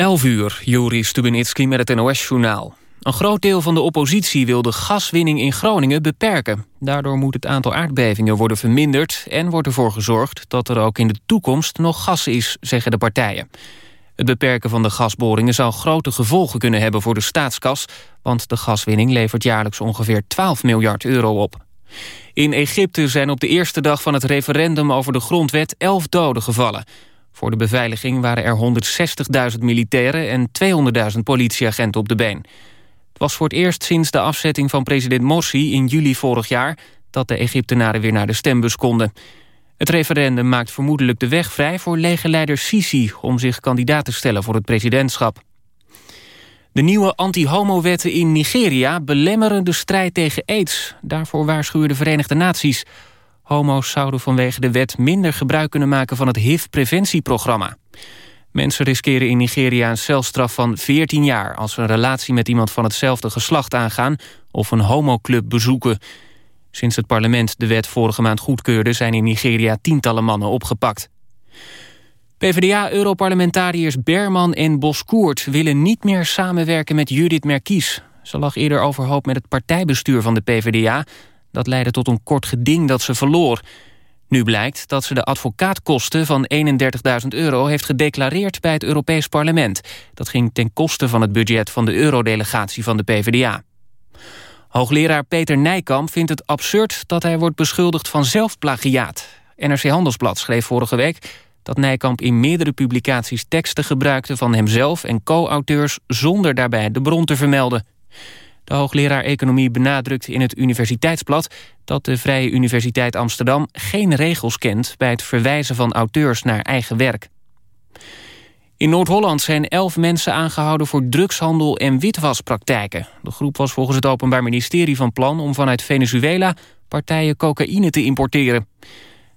11 uur, Juri Stubenitski met het NOS-journaal. Een groot deel van de oppositie wil de gaswinning in Groningen beperken. Daardoor moet het aantal aardbevingen worden verminderd... en wordt ervoor gezorgd dat er ook in de toekomst nog gas is, zeggen de partijen. Het beperken van de gasboringen zou grote gevolgen kunnen hebben voor de staatskas... want de gaswinning levert jaarlijks ongeveer 12 miljard euro op. In Egypte zijn op de eerste dag van het referendum over de grondwet 11 doden gevallen... Voor de beveiliging waren er 160.000 militairen en 200.000 politieagenten op de been. Het was voor het eerst sinds de afzetting van president Morsi in juli vorig jaar... dat de Egyptenaren weer naar de stembus konden. Het referendum maakt vermoedelijk de weg vrij voor legerleider Sisi... om zich kandidaat te stellen voor het presidentschap. De nieuwe anti-homo-wetten in Nigeria belemmeren de strijd tegen aids. Daarvoor waarschuwen de Verenigde Naties... Homo's zouden vanwege de wet minder gebruik kunnen maken van het HIV-preventieprogramma. Mensen riskeren in Nigeria een celstraf van 14 jaar... als ze een relatie met iemand van hetzelfde geslacht aangaan... of een homoclub bezoeken. Sinds het parlement de wet vorige maand goedkeurde... zijn in Nigeria tientallen mannen opgepakt. PvdA-europarlementariërs Berman en Boskoert... willen niet meer samenwerken met Judith Merkies. Ze lag eerder overhoop met het partijbestuur van de PvdA... Dat leidde tot een kort geding dat ze verloor. Nu blijkt dat ze de advocaatkosten van 31.000 euro heeft gedeclareerd bij het Europees Parlement. Dat ging ten koste van het budget van de eurodelegatie van de PvdA. Hoogleraar Peter Nijkamp vindt het absurd dat hij wordt beschuldigd van zelfplagiaat. NRC Handelsblad schreef vorige week dat Nijkamp in meerdere publicaties teksten gebruikte van hemzelf en co-auteurs zonder daarbij de bron te vermelden. De hoogleraar economie benadrukt in het Universiteitsblad... dat de Vrije Universiteit Amsterdam geen regels kent... bij het verwijzen van auteurs naar eigen werk. In Noord-Holland zijn elf mensen aangehouden voor drugshandel en witwaspraktijken. De groep was volgens het Openbaar Ministerie van plan om vanuit Venezuela partijen cocaïne te importeren.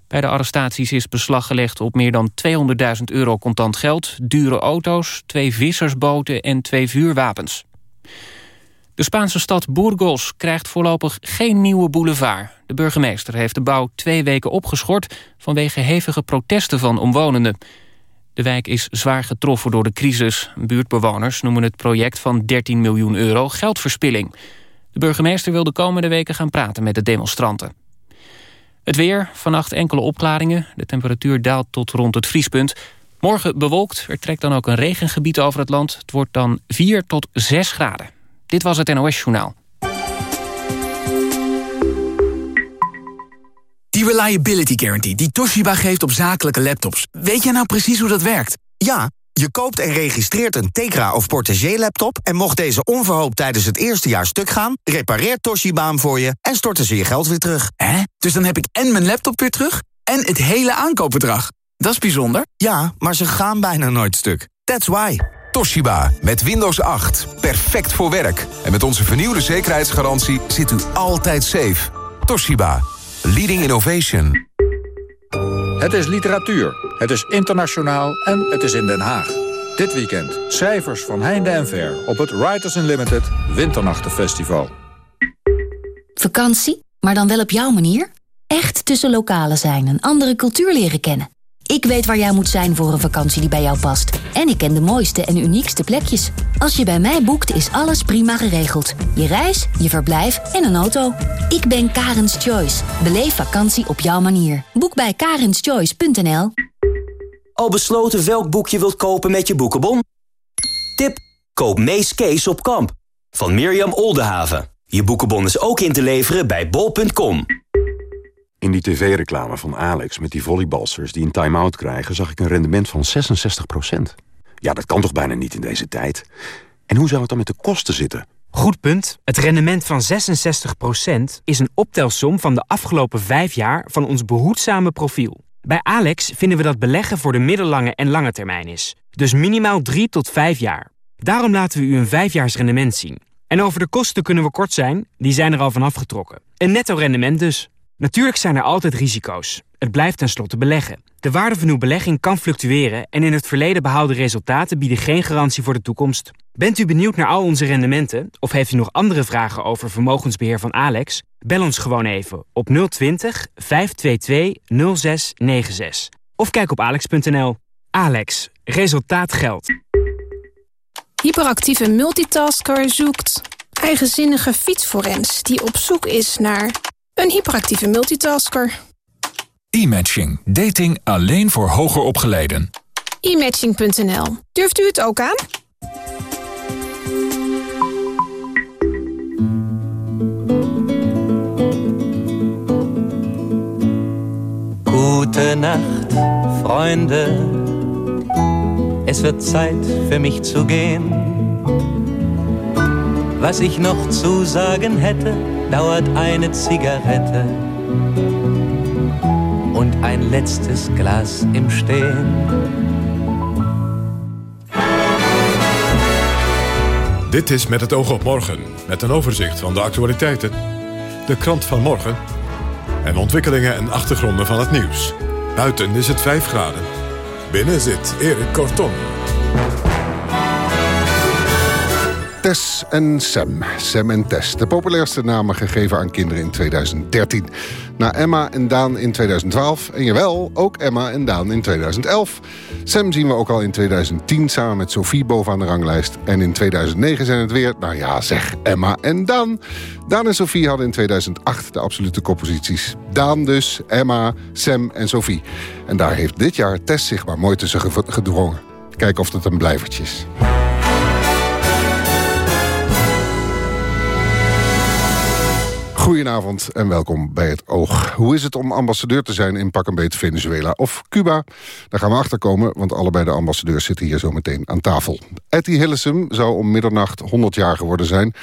Bij de arrestaties is beslag gelegd op meer dan 200.000 euro contant geld, dure auto's, twee vissersboten en twee vuurwapens. De Spaanse stad Burgos krijgt voorlopig geen nieuwe boulevard. De burgemeester heeft de bouw twee weken opgeschort... vanwege hevige protesten van omwonenden. De wijk is zwaar getroffen door de crisis. Buurtbewoners noemen het project van 13 miljoen euro geldverspilling. De burgemeester wil de komende weken gaan praten met de demonstranten. Het weer, vannacht enkele opklaringen. De temperatuur daalt tot rond het vriespunt. Morgen bewolkt, er trekt dan ook een regengebied over het land. Het wordt dan 4 tot 6 graden. Dit was het NOS Journaal. Die Reliability Guarantee die Toshiba geeft op zakelijke laptops. Weet jij nou precies hoe dat werkt? Ja, je koopt en registreert een Tegra of Portagee laptop... en mocht deze onverhoopt tijdens het eerste jaar stuk gaan... repareert Toshiba hem voor je en storten ze je geld weer terug. Hè? Dus dan heb ik en mijn laptop weer terug... en het hele aankoopbedrag. Dat is bijzonder. Ja, maar ze gaan bijna nooit stuk. That's why. Toshiba met Windows 8. Perfect voor werk. En met onze vernieuwde zekerheidsgarantie zit u altijd safe. Toshiba. Leading innovation. Het is literatuur. Het is internationaal en het is in Den Haag. Dit weekend cijfers van heinde en ver op het Writers Unlimited Winternachtenfestival. Vakantie, maar dan wel op jouw manier? Echt tussen lokalen zijn en andere cultuur leren kennen. Ik weet waar jij moet zijn voor een vakantie die bij jou past. En ik ken de mooiste en uniekste plekjes. Als je bij mij boekt, is alles prima geregeld. Je reis, je verblijf en een auto. Ik ben Karens Choice. Beleef vakantie op jouw manier. Boek bij karenschoice.nl Al besloten welk boek je wilt kopen met je boekenbon? Tip, koop Mees Kees op kamp. Van Mirjam Oldenhaven. Je boekenbon is ook in te leveren bij bol.com. In die tv-reclame van Alex met die volleybalsters die een time-out krijgen... zag ik een rendement van 66% Ja, dat kan toch bijna niet in deze tijd? En hoe zou het dan met de kosten zitten? Goed punt. Het rendement van 66% is een optelsom van de afgelopen vijf jaar... van ons behoedzame profiel. Bij Alex vinden we dat beleggen voor de middellange en lange termijn is. Dus minimaal 3 tot 5 jaar. Daarom laten we u een vijfjaars rendement zien. En over de kosten kunnen we kort zijn, die zijn er al van afgetrokken. Een netto rendement dus. Natuurlijk zijn er altijd risico's. Het blijft tenslotte beleggen. De waarde van uw belegging kan fluctueren en in het verleden behaalde resultaten bieden geen garantie voor de toekomst. Bent u benieuwd naar al onze rendementen of heeft u nog andere vragen over vermogensbeheer van Alex? Bel ons gewoon even op 020 522 0696 of kijk op alex.nl. Alex, resultaat geldt. hyperactieve multitasker zoekt eigenzinnige fietsforens... die op zoek is naar een hyperactieve multitasker. E-matching. Dating alleen voor hoger opgeleiden. E-matching.nl. Durft u het ook aan? Gute Nacht, Freunde. Es wird Zeit für mich zu gehen. Was ich noch zu sagen hätte, dauert eine Zigarette und ein letztes Glas im Stehen. Dit is Met het oog op morgen, met een overzicht van de actualiteiten, de krant van morgen en ontwikkelingen en achtergronden van het nieuws. Buiten is het 5 graden. Binnen zit Erik Kortom. Tess en Sam. Sam en Tess. De populairste namen gegeven aan kinderen in 2013. Na Emma en Daan in 2012. En jawel, ook Emma en Daan in 2011. Sam zien we ook al in 2010 samen met Sophie bovenaan de ranglijst. En in 2009 zijn het weer, nou ja, zeg, Emma en Daan. Daan en Sophie hadden in 2008 de absolute kopposities. Daan dus, Emma, Sam en Sophie. En daar heeft dit jaar Tess zich maar mooi tussen gedrongen. Kijken of het een blijvertje is. Goedenavond en welkom bij het Oog. Hoe is het om ambassadeur te zijn in pak een beet Venezuela of Cuba? Daar gaan we achter komen, want allebei de ambassadeurs zitten hier zo meteen aan tafel. Etty Hillesum zou om middernacht 100 jaar geworden zijn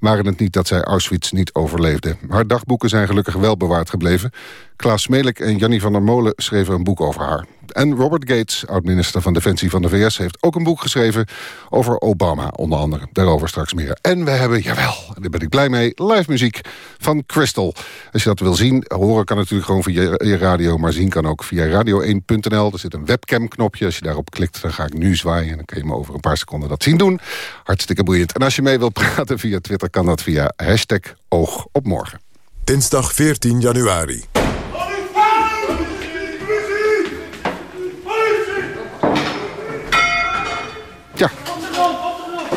waren het niet dat zij Auschwitz niet overleefde. Haar dagboeken zijn gelukkig wel bewaard gebleven. Klaas Smelik en Jannie van der Molen schreven een boek over haar. En Robert Gates, oud-minister van Defensie van de VS... heeft ook een boek geschreven over Obama, onder andere. Daarover straks meer. En we hebben, jawel, daar ben ik blij mee, live muziek van Crystal. Als je dat wil zien, horen kan natuurlijk gewoon via je radio... maar zien kan ook via radio1.nl. Er zit een webcam-knopje. Als je daarop klikt, dan ga ik nu zwaaien... en dan kun je me over een paar seconden dat zien doen. Hartstikke boeiend. En als je mee wilt praten via Twitter... kan dat via hashtag oog op morgen. Dinsdag 14 januari. Ja.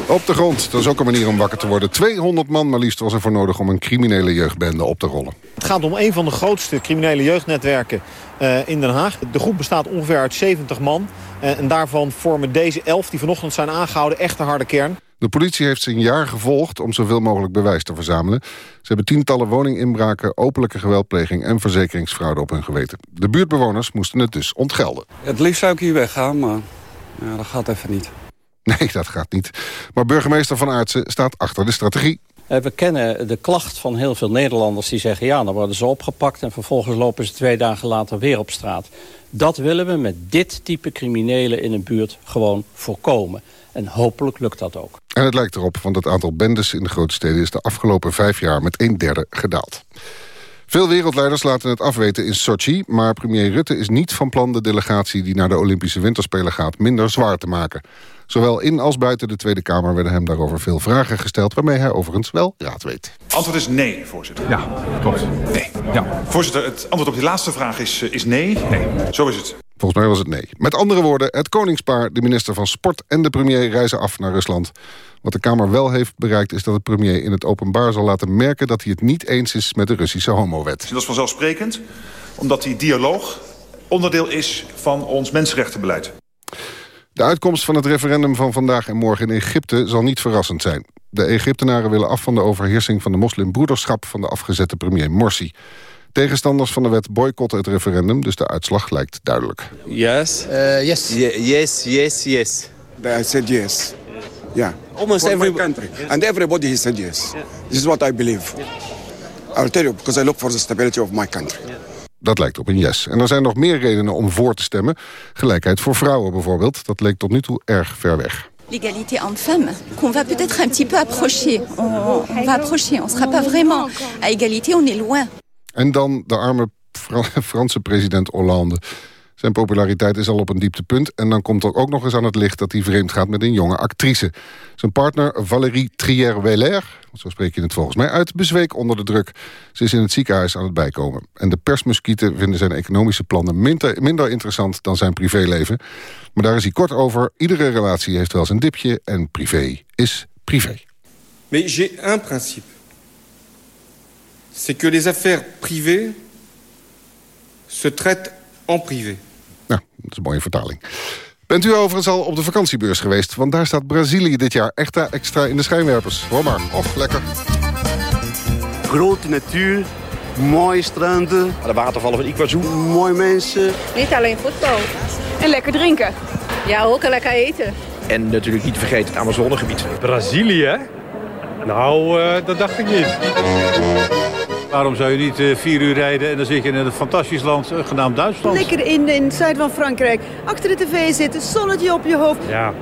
Op de grond. Dat is ook een manier om wakker te worden. 200 man maar liefst was er voor nodig om een criminele jeugdbende op te rollen. Het gaat om een van de grootste criminele jeugdnetwerken uh, in Den Haag. De groep bestaat ongeveer uit 70 man. Uh, en daarvan vormen deze 11 die vanochtend zijn aangehouden echt een harde kern. De politie heeft ze een jaar gevolgd om zoveel mogelijk bewijs te verzamelen. Ze hebben tientallen woninginbraken, openlijke geweldpleging en verzekeringsfraude op hun geweten. De buurtbewoners moesten het dus ontgelden. Het liefst zou ik hier weggaan, maar ja, dat gaat even niet. Nee, dat gaat niet. Maar burgemeester Van Aartsen staat achter de strategie. Eh, we kennen de klacht van heel veel Nederlanders die zeggen... ja, dan worden ze opgepakt en vervolgens lopen ze twee dagen later weer op straat. Dat willen we met dit type criminelen in een buurt gewoon voorkomen. En hopelijk lukt dat ook. En het lijkt erop, want het aantal bendes in de grote steden... is de afgelopen vijf jaar met een derde gedaald. Veel wereldleiders laten het afweten in Sochi... maar premier Rutte is niet van plan de delegatie... die naar de Olympische Winterspelen gaat minder zwaar te maken. Zowel in als buiten de Tweede Kamer werden hem daarover veel vragen gesteld... waarmee hij overigens wel raad weet. Antwoord is nee, voorzitter. Ja, klopt. Nee. Ja. Voorzitter, het antwoord op die laatste vraag is, eh, is nee. Nee. Zo is het. Volgens mij was het nee. Met andere woorden, het koningspaar, de minister van Sport en de premier reizen af naar Rusland. Wat de Kamer wel heeft bereikt is dat de premier in het openbaar zal laten merken... dat hij het niet eens is met de Russische homowet. Dat is vanzelfsprekend, omdat die dialoog onderdeel is van ons mensenrechtenbeleid. De uitkomst van het referendum van vandaag en morgen in Egypte zal niet verrassend zijn. De Egyptenaren willen af van de overheersing van de moslimbroederschap van de afgezette premier Morsi. Tegenstanders van de wet boycotten het referendum, dus de uitslag lijkt duidelijk. Yes. Uh, yes. yes, yes, yes. I said yes. Yeah. Almost For every country. And everybody has said yes. Yeah. This is what I believe. Yeah. I'll tell you, because I look for the stability of my country. Dat lijkt op een yes. En er zijn nog meer redenen om voor te stemmen. Gelijkheid voor vrouwen bijvoorbeeld. Dat leek tot nu toe erg ver weg. L'égalité homme-femme, qu'on va peut-être un petit peu approcher. On, on va approcher, on sera pas vraiment à égalité, on est loin. En dan de arme Franse president Hollande. Zijn populariteit is al op een dieptepunt... en dan komt er ook nog eens aan het licht dat hij vreemd gaat met een jonge actrice. Zijn partner Valérie Trier-Weller, zo spreek je het volgens mij uit... bezweek onder de druk. Ze is in het ziekenhuis aan het bijkomen. En de persmuskieten vinden zijn economische plannen minder, interessant dan zijn privéleven. Maar daar is hij kort over. Iedere relatie heeft wel zijn dipje en privé is privé. Mais j'ai un principe. C'est que les affaires privées se traitent en privé. Ja, dat is een mooie vertaling. Bent u overigens al op de vakantiebeurs geweest? Want daar staat Brazilië dit jaar extra, extra in de schijnwerpers. Hoor maar, och, lekker. Grote natuur, mooie stranden. De watervallen van Iguazu. Mooie mensen. Niet alleen voetbal. En lekker drinken. Ja, ook en lekker eten. En natuurlijk niet te vergeten het Amazonegebied. Brazilië? Nou, uh, dat dacht ik niet. Waarom zou je niet uh, vier uur rijden en dan zit je in een fantastisch land uh, genaamd Duitsland? Lekker in, in het zuiden van Frankrijk. Achter de tv zitten, zonnetje op je hoofd. Ja.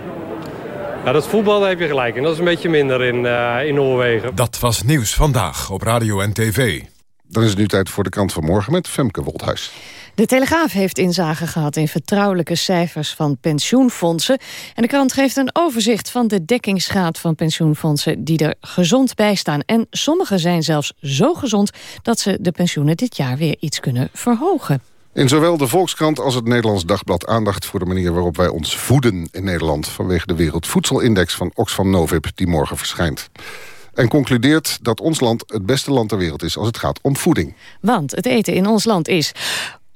Ja, dat voetbal heb je gelijk. En dat is een beetje minder in, uh, in Noorwegen. Dat was Nieuws Vandaag op Radio en TV. Dan is het nu tijd voor de krant van morgen met Femke Woldhuis. De Telegraaf heeft inzage gehad in vertrouwelijke cijfers van pensioenfondsen. En de krant geeft een overzicht van de dekkingsgraad van pensioenfondsen... die er gezond bij staan. En sommige zijn zelfs zo gezond dat ze de pensioenen dit jaar weer iets kunnen verhogen. In zowel de Volkskrant als het Nederlands Dagblad aandacht voor de manier waarop wij ons voeden in Nederland... vanwege de Wereldvoedselindex van Oxfam Novib die morgen verschijnt en concludeert dat ons land het beste land ter wereld is als het gaat om voeding. Want het eten in ons land is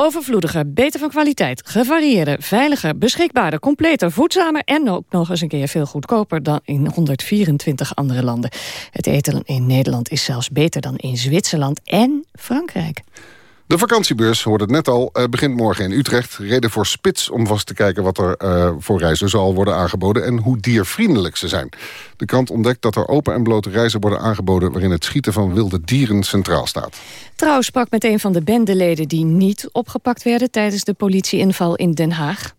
overvloediger, beter van kwaliteit, gevarieerder, veiliger, beschikbaarder, completer, voedzamer en ook nog eens een keer veel goedkoper dan in 124 andere landen. Het eten in Nederland is zelfs beter dan in Zwitserland en Frankrijk. De vakantiebeurs, hoorde het net al, eh, begint morgen in Utrecht. Reden voor spits om vast te kijken wat er uh, voor reizen zal worden aangeboden... en hoe diervriendelijk ze zijn. De krant ontdekt dat er open en blote reizen worden aangeboden... waarin het schieten van wilde dieren centraal staat. Trouw sprak met een van de bendeleden die niet opgepakt werden... tijdens de politieinval in Den Haag.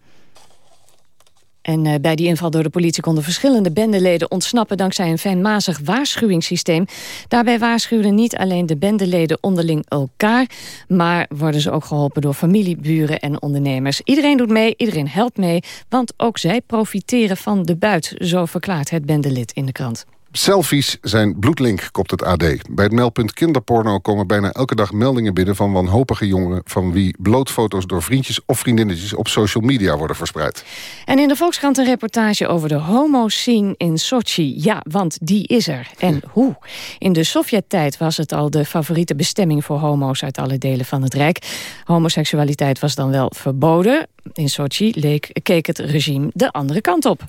En uh, bij die inval door de politie konden verschillende bendeleden ontsnappen dankzij een fijnmazig waarschuwingssysteem. Daarbij waarschuwen niet alleen de bendeleden onderling elkaar, maar worden ze ook geholpen door familie, buren en ondernemers. Iedereen doet mee, iedereen helpt mee, want ook zij profiteren van de buit, zo verklaart het bendelid in de krant. Selfies zijn bloedlink, kopt het AD. Bij het meldpunt kinderporno komen bijna elke dag meldingen binnen... van wanhopige jongeren van wie blootfoto's door vriendjes of vriendinnetjes... op social media worden verspreid. En in de Volkskrant een reportage over de homo-scene in Sochi. Ja, want die is er. En hoe? In de Sovjet-tijd was het al de favoriete bestemming... voor homo's uit alle delen van het Rijk. Homoseksualiteit was dan wel verboden. In Sochi leek, keek het regime de andere kant op.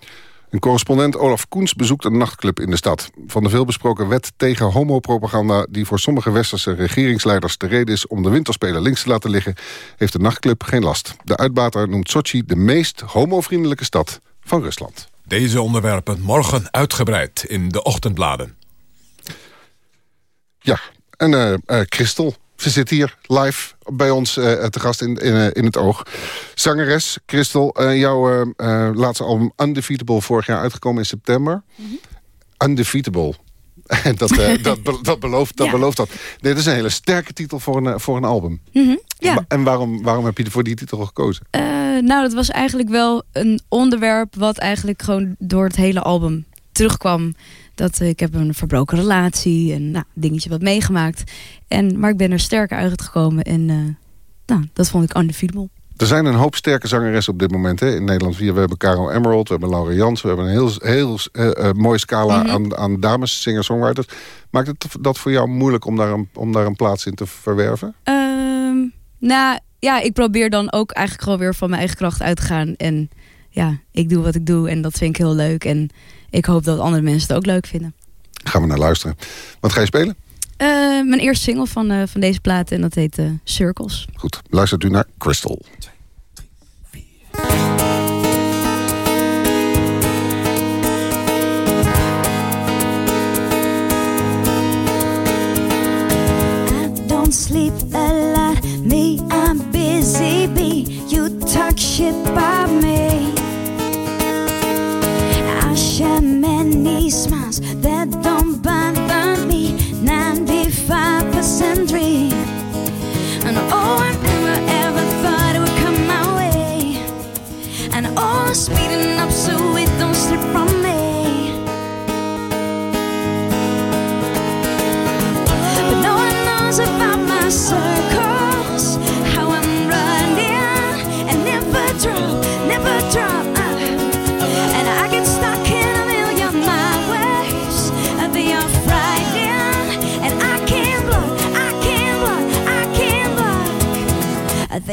Een correspondent Olaf Koens bezoekt een nachtclub in de stad. Van de veelbesproken wet tegen homopropaganda... die voor sommige westerse regeringsleiders de reden is... om de winterspelen links te laten liggen... heeft de nachtclub geen last. De uitbater noemt Sochi de meest homovriendelijke stad van Rusland. Deze onderwerpen morgen uitgebreid in de ochtendbladen. Ja, en uh, uh, Christel, ze zit hier live bij ons uh, te gast in, in, uh, in, het oog. Zangeres, Christel, uh, jouw laatste album Undefeatable vorig jaar uitgekomen in september. Mm -hmm. Undefeatable. dat, dat, dat, belooft, dat ja. belooft dat. Nee, dat is een hele sterke titel voor een, voor een album. Mm -hmm. ja. En waarom, waarom heb je voor die titel gekozen? nou, dat was eigenlijk wel een onderwerp... wat eigenlijk gewoon door het hele album terugkwam dat ik heb een verbroken relatie en nou, dingetje wat meegemaakt. En, maar ik ben er sterker uitgekomen en uh, nou, dat vond ik undefeatable. Er zijn een hoop sterke zangeressen op dit moment hè, in Nederland. We hebben Caro Emerald, we hebben Laura Jans... we hebben een heel, heel uh, uh, mooi scala mm -hmm. aan, aan dames, singer-songwriters. Maakt het dat voor jou moeilijk om daar een, om daar een plaats in te verwerven? Um, nou, ja, ik probeer dan ook eigenlijk gewoon weer van mijn eigen kracht uit te gaan. En ja, ik doe wat ik doe en dat vind ik heel leuk. En ik hoop dat andere mensen het ook leuk vinden. Gaan we naar luisteren. Wat ga je spelen? Uh, mijn eerste single van, uh, van deze plaat en dat heet uh, Circles. Goed, luistert u naar Crystal. sleep a lot. Me, I'm busy bee. You talk shit about me. share many smiles that don't bother me. 95% dream. And oh, I never ever thought it would come my way. And oh, I'm speeding up so it don't slip from me. But no one knows about my soul.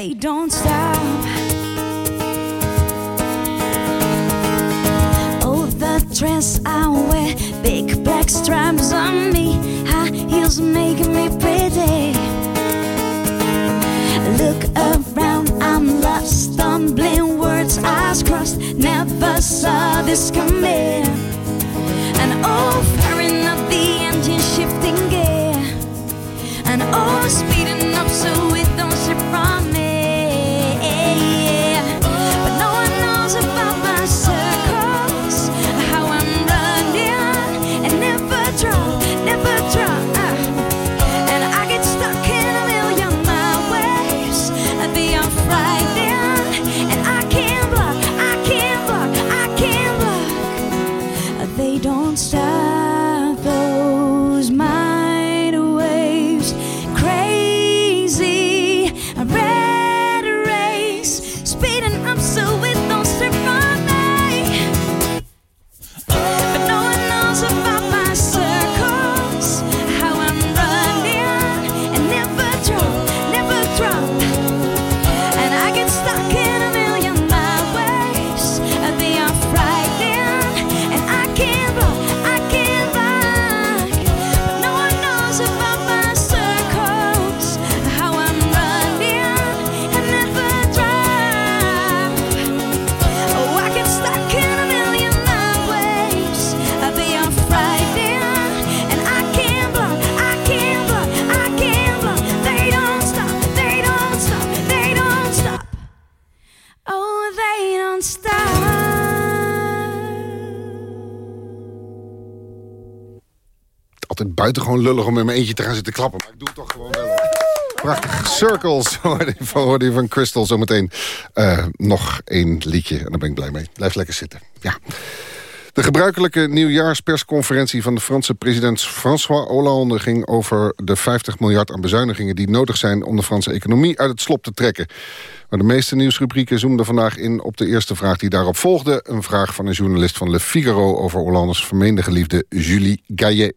They don't stop. Oh, the dress I wear, big black stripes on me, high heels making me pretty. Look around, I'm lost, stumbling words, eyes crossed, never saw this coming. And oh, Altijd buitengewoon lullig om in mijn eentje te gaan zitten klappen. Maar ik doe het toch gewoon wel. Prachtig. Circles hoorde je van Crystal zometeen. Eh, nog één liedje en daar ben ik blij mee. Blijf lekker zitten. Ja. De gebruikelijke nieuwjaarspersconferentie van de Franse president François Hollande ging over de 50 miljard aan bezuinigingen die nodig zijn om de Franse economie uit het slop te trekken. Maar de meeste nieuwsrubrieken zoomden vandaag in op de eerste vraag die daarop volgde. Een vraag van een journalist van Le Figaro over Hollandes vermeende geliefde Julie Gaillet.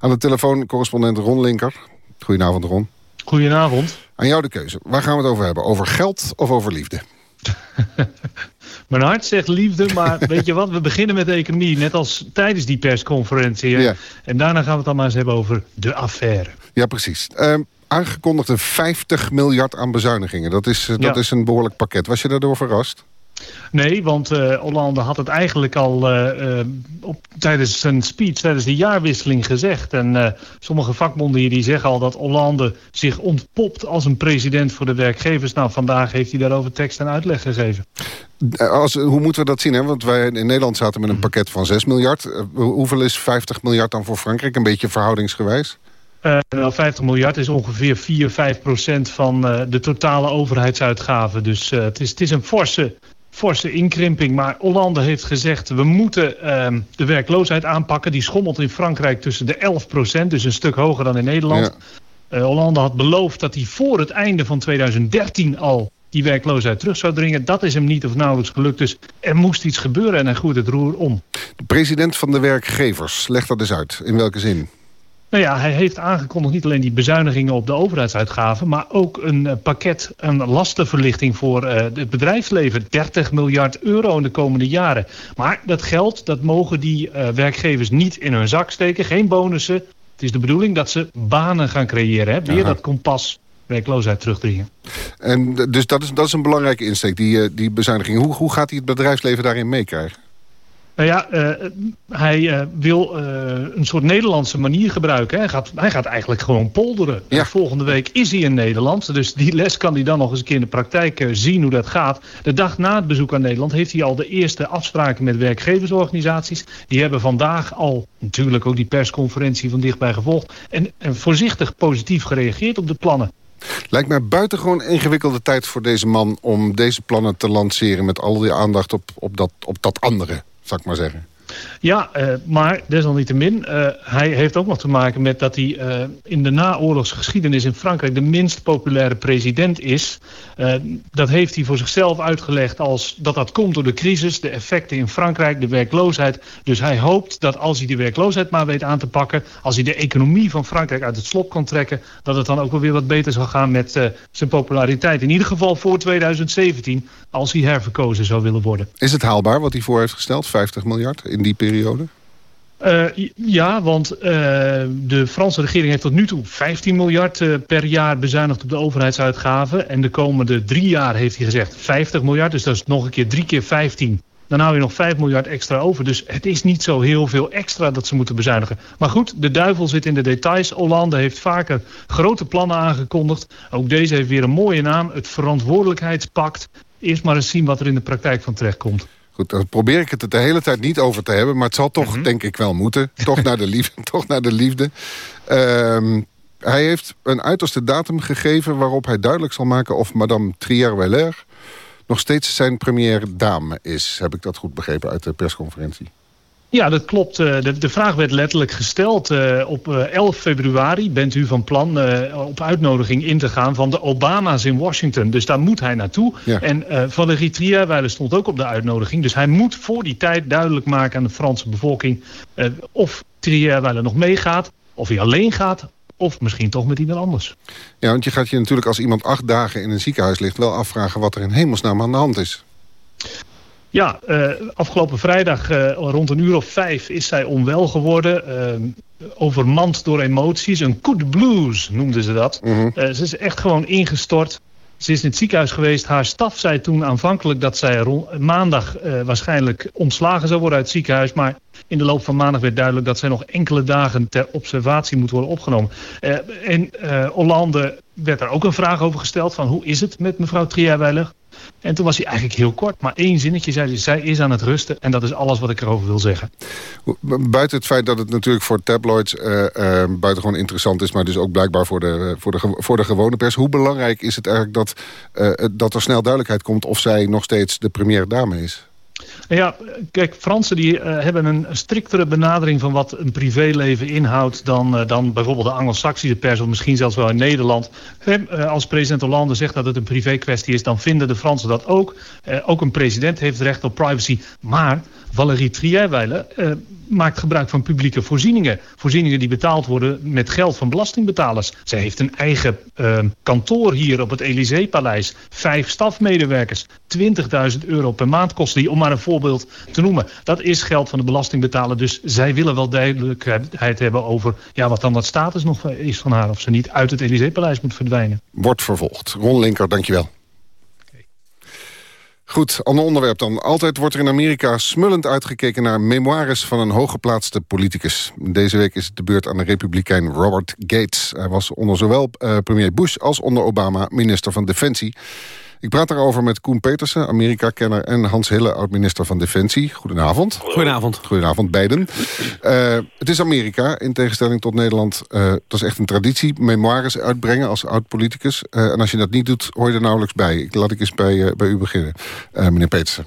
Aan de telefoon correspondent Ron Linker. Goedenavond Ron. Goedenavond. Aan jou de keuze. Waar gaan we het over hebben? Over geld of over liefde? Mijn hart zegt liefde, maar weet je wat? We beginnen met de economie, net als tijdens die persconferentie. Ja. En daarna gaan we het dan maar eens hebben over de affaire. Ja, precies. Ehm aangekondigde 50 miljard aan bezuinigingen. Dat is, eh, dat Ja. is een behoorlijk pakket. Was je daardoor verrast? Nee, want eh Hollande had het eigenlijk al eh, eh, op, tijdens zijn speech, tijdens de jaarwisseling gezegd. En sommige vakbonden hier die zeggen al dat Hollande zich ontpopt als een president voor de werkgevers. Nou, vandaag heeft hij daarover tekst en uitleg gegeven. Als, hoe moeten we dat zien? Hè? Want wij in Nederland zaten met een pakket van 6 miljard. Hoeveel is 50 miljard dan voor Frankrijk? Een beetje verhoudingsgewijs? Eh, nou, 50 miljard is ongeveer 4, 5 procent van de totale overheidsuitgaven. Dus het, is, het is een forse, forse inkrimping. Maar Hollande heeft gezegd, we moeten ehm, de werkloosheid aanpakken. Die schommelt in Frankrijk tussen de 11 procent, dus een stuk hoger dan in Nederland. Eh, Hollande had beloofd dat hij voor het einde van 2013 al die werkloosheid terug zou dringen. Dat is hem niet of nauwelijks gelukt. Dus er moest iets gebeuren en hij gooit het roer om. De president van de werkgevers, leg dat eens uit. In welke zin? Nou ja, hij heeft aangekondigd niet alleen die bezuinigingen op de overheidsuitgaven, maar ook een eh, pakket, een lastenverlichting voor eh, het bedrijfsleven. 30 miljard euro in de komende jaren. Maar dat geld, dat mogen die eh, werkgevers niet in hun zak steken. Geen bonussen. Het is de bedoeling dat ze banen gaan creëren. Hè? Weer Aha. dat kompas werkloosheid terugdringen. En dus dat is, dat is een belangrijke insteek, die, die bezuiniging. Hoe, hoe gaat hij het bedrijfsleven daarin meekrijgen? Nou ja, eh, hij eh, wil eh, een soort Nederlandse manier gebruiken. Hij gaat, hij gaat eigenlijk gewoon polderen. En Volgende week is hij in Nederland. Dus die les kan hij dan nog eens een keer in de praktijk zien hoe dat gaat. De dag na het bezoek aan Nederland heeft hij al de eerste afspraken met werkgeversorganisaties. Die hebben vandaag al natuurlijk ook die persconferentie van dichtbij gevolgd. En, en voorzichtig positief gereageerd op de plannen. Lijkt mij buitengewoon ingewikkelde tijd voor deze man... om deze plannen te lanceren met al die aandacht op, op, dat, op dat andere, zou ik maar zeggen. Ja, uh, maar desalniettemin, uh, hij heeft ook nog te maken met dat hij uh, in de naoorlogsgeschiedenis in Frankrijk de minst populaire president is. dat heeft hij voor zichzelf uitgelegd als dat dat komt door de crisis, de effecten in Frankrijk, de werkloosheid. Dus hij hoopt dat als hij de werkloosheid maar weet aan te pakken, als hij de economie van Frankrijk uit het slop kan trekken, dat het dan ook wel weer wat beter zal gaan met zijn populariteit. In ieder geval voor 2017, als hij herverkozen zou willen worden. Is het haalbaar wat hij voor heeft gesteld, 50 miljard in die periode? Uh, ja, want uh, de Franse regering heeft tot nu toe 15 miljard uh, per jaar bezuinigd op de overheidsuitgaven. En de komende drie jaar heeft hij gezegd 50 miljard. Dus dat is nog een keer drie keer 15. Dan hou je nog 5 miljard extra over. Dus het is niet zo heel veel extra dat ze moeten bezuinigen. Maar goed, de duivel zit in de details. Hollande heeft vaker grote plannen aangekondigd. Ook deze heeft weer een mooie naam. Het verantwoordelijkheidspact. Eerst maar eens zien wat er in de praktijk van terecht komt. Goed, daar probeer ik het de hele tijd niet over te hebben. Maar het zal toch, denk ik, wel moeten. Toch naar de liefde. toch naar de liefde. Uh, hij heeft een uiterste datum gegeven... waarop hij duidelijk zal maken of Madame Trier-Weller... nog steeds zijn première dame is. Heb ik dat goed begrepen uit de persconferentie? Ja, dat klopt. De, de vraag werd letterlijk gesteld op 11 februari. Bent u van plan op uitnodiging in te gaan van de Obama's in Washington? Dus daar moet hij naartoe. Ja. En Valérie Trierweiler stond ook op de uitnodiging. Dus hij moet voor die tijd duidelijk maken aan de Franse bevolking... of Trierweiler nog meegaat, of hij alleen gaat... Of misschien toch met iemand anders. Ja, want je gaat je natuurlijk als iemand acht dagen in een ziekenhuis ligt... wel afvragen wat er in hemelsnaam aan de hand is. Ja, uh, afgelopen vrijdag uh, rond een uur of vijf is zij onwel geworden. Uh, overmand door emoties. Een coup blues noemden ze dat. Mm -hmm. ze is echt gewoon ingestort. Ze is in het ziekenhuis geweest. Haar staf zei toen aanvankelijk dat zij maandag waarschijnlijk ontslagen zou worden uit het ziekenhuis. Maar in de loop van maandag werd duidelijk dat zij nog enkele dagen ter observatie moet worden opgenomen. en Hollande werd daar ook een vraag over gesteld van hoe is het met mevrouw Trierweiler? En toen was hij eigenlijk heel kort, maar één zinnetje zei hij, zij is aan het rusten. En dat is alles wat ik erover wil zeggen. Buiten het feit dat het natuurlijk voor tabloids uh, uh, buitengewoon interessant is... maar dus ook blijkbaar voor de, voor, de, voor de gewone pers. Hoe belangrijk is het eigenlijk dat, dat er snel duidelijkheid komt... of zij nog steeds de première dame is? Ja, kijk, Fransen die, uh, hebben een striktere benadering van wat een privéleven inhoudt dan, uh, dan bijvoorbeeld de Anglo-Saxische pers of misschien zelfs wel in Nederland. Uh, als president Hollande zegt dat het een privé kwestie is, dan vinden de Fransen dat ook. ook een president heeft recht op privacy, maar Valérie Trierweiler maakt gebruik van publieke voorzieningen. Voorzieningen die betaald worden met geld van belastingbetalers. Zij heeft een eigen uh, kantoor hier op het Elysée-paleis. Vijf stafmedewerkers. 20.000 euro per maand kosten die, om maar een voorbeeld te noemen. Dat is geld van de belastingbetaler. Dus zij willen wel duidelijkheid hebben over ja, wat dan dat status nog is van haar. Of ze niet uit het Elysée-paleis moet verdwijnen. Wordt vervolgd. Ron Linker, dankjewel. Goed, ander onderwerp dan. Altijd wordt er in Amerika smullend uitgekeken naar memoires van een hooggeplaatste politicus. Deze week is het de beurt aan de republikein Robert Gates. Hij was onder zowel uh, premier Bush als onder Obama minister van Defensie. Ik praat daarover met Koen Petersen, Amerika-kenner... en Hans Hille, oud-minister van Defensie. Goedenavond. Goedenavond. Goedenavond, beiden. Uh, het is Amerika, in tegenstelling tot Nederland. Uh, dat is echt een traditie, memoires uitbrengen als oud-politicus. Uh, en als je dat niet doet, hoor je er nauwelijks bij. Laat ik eens bij, bij u beginnen, meneer Petersen.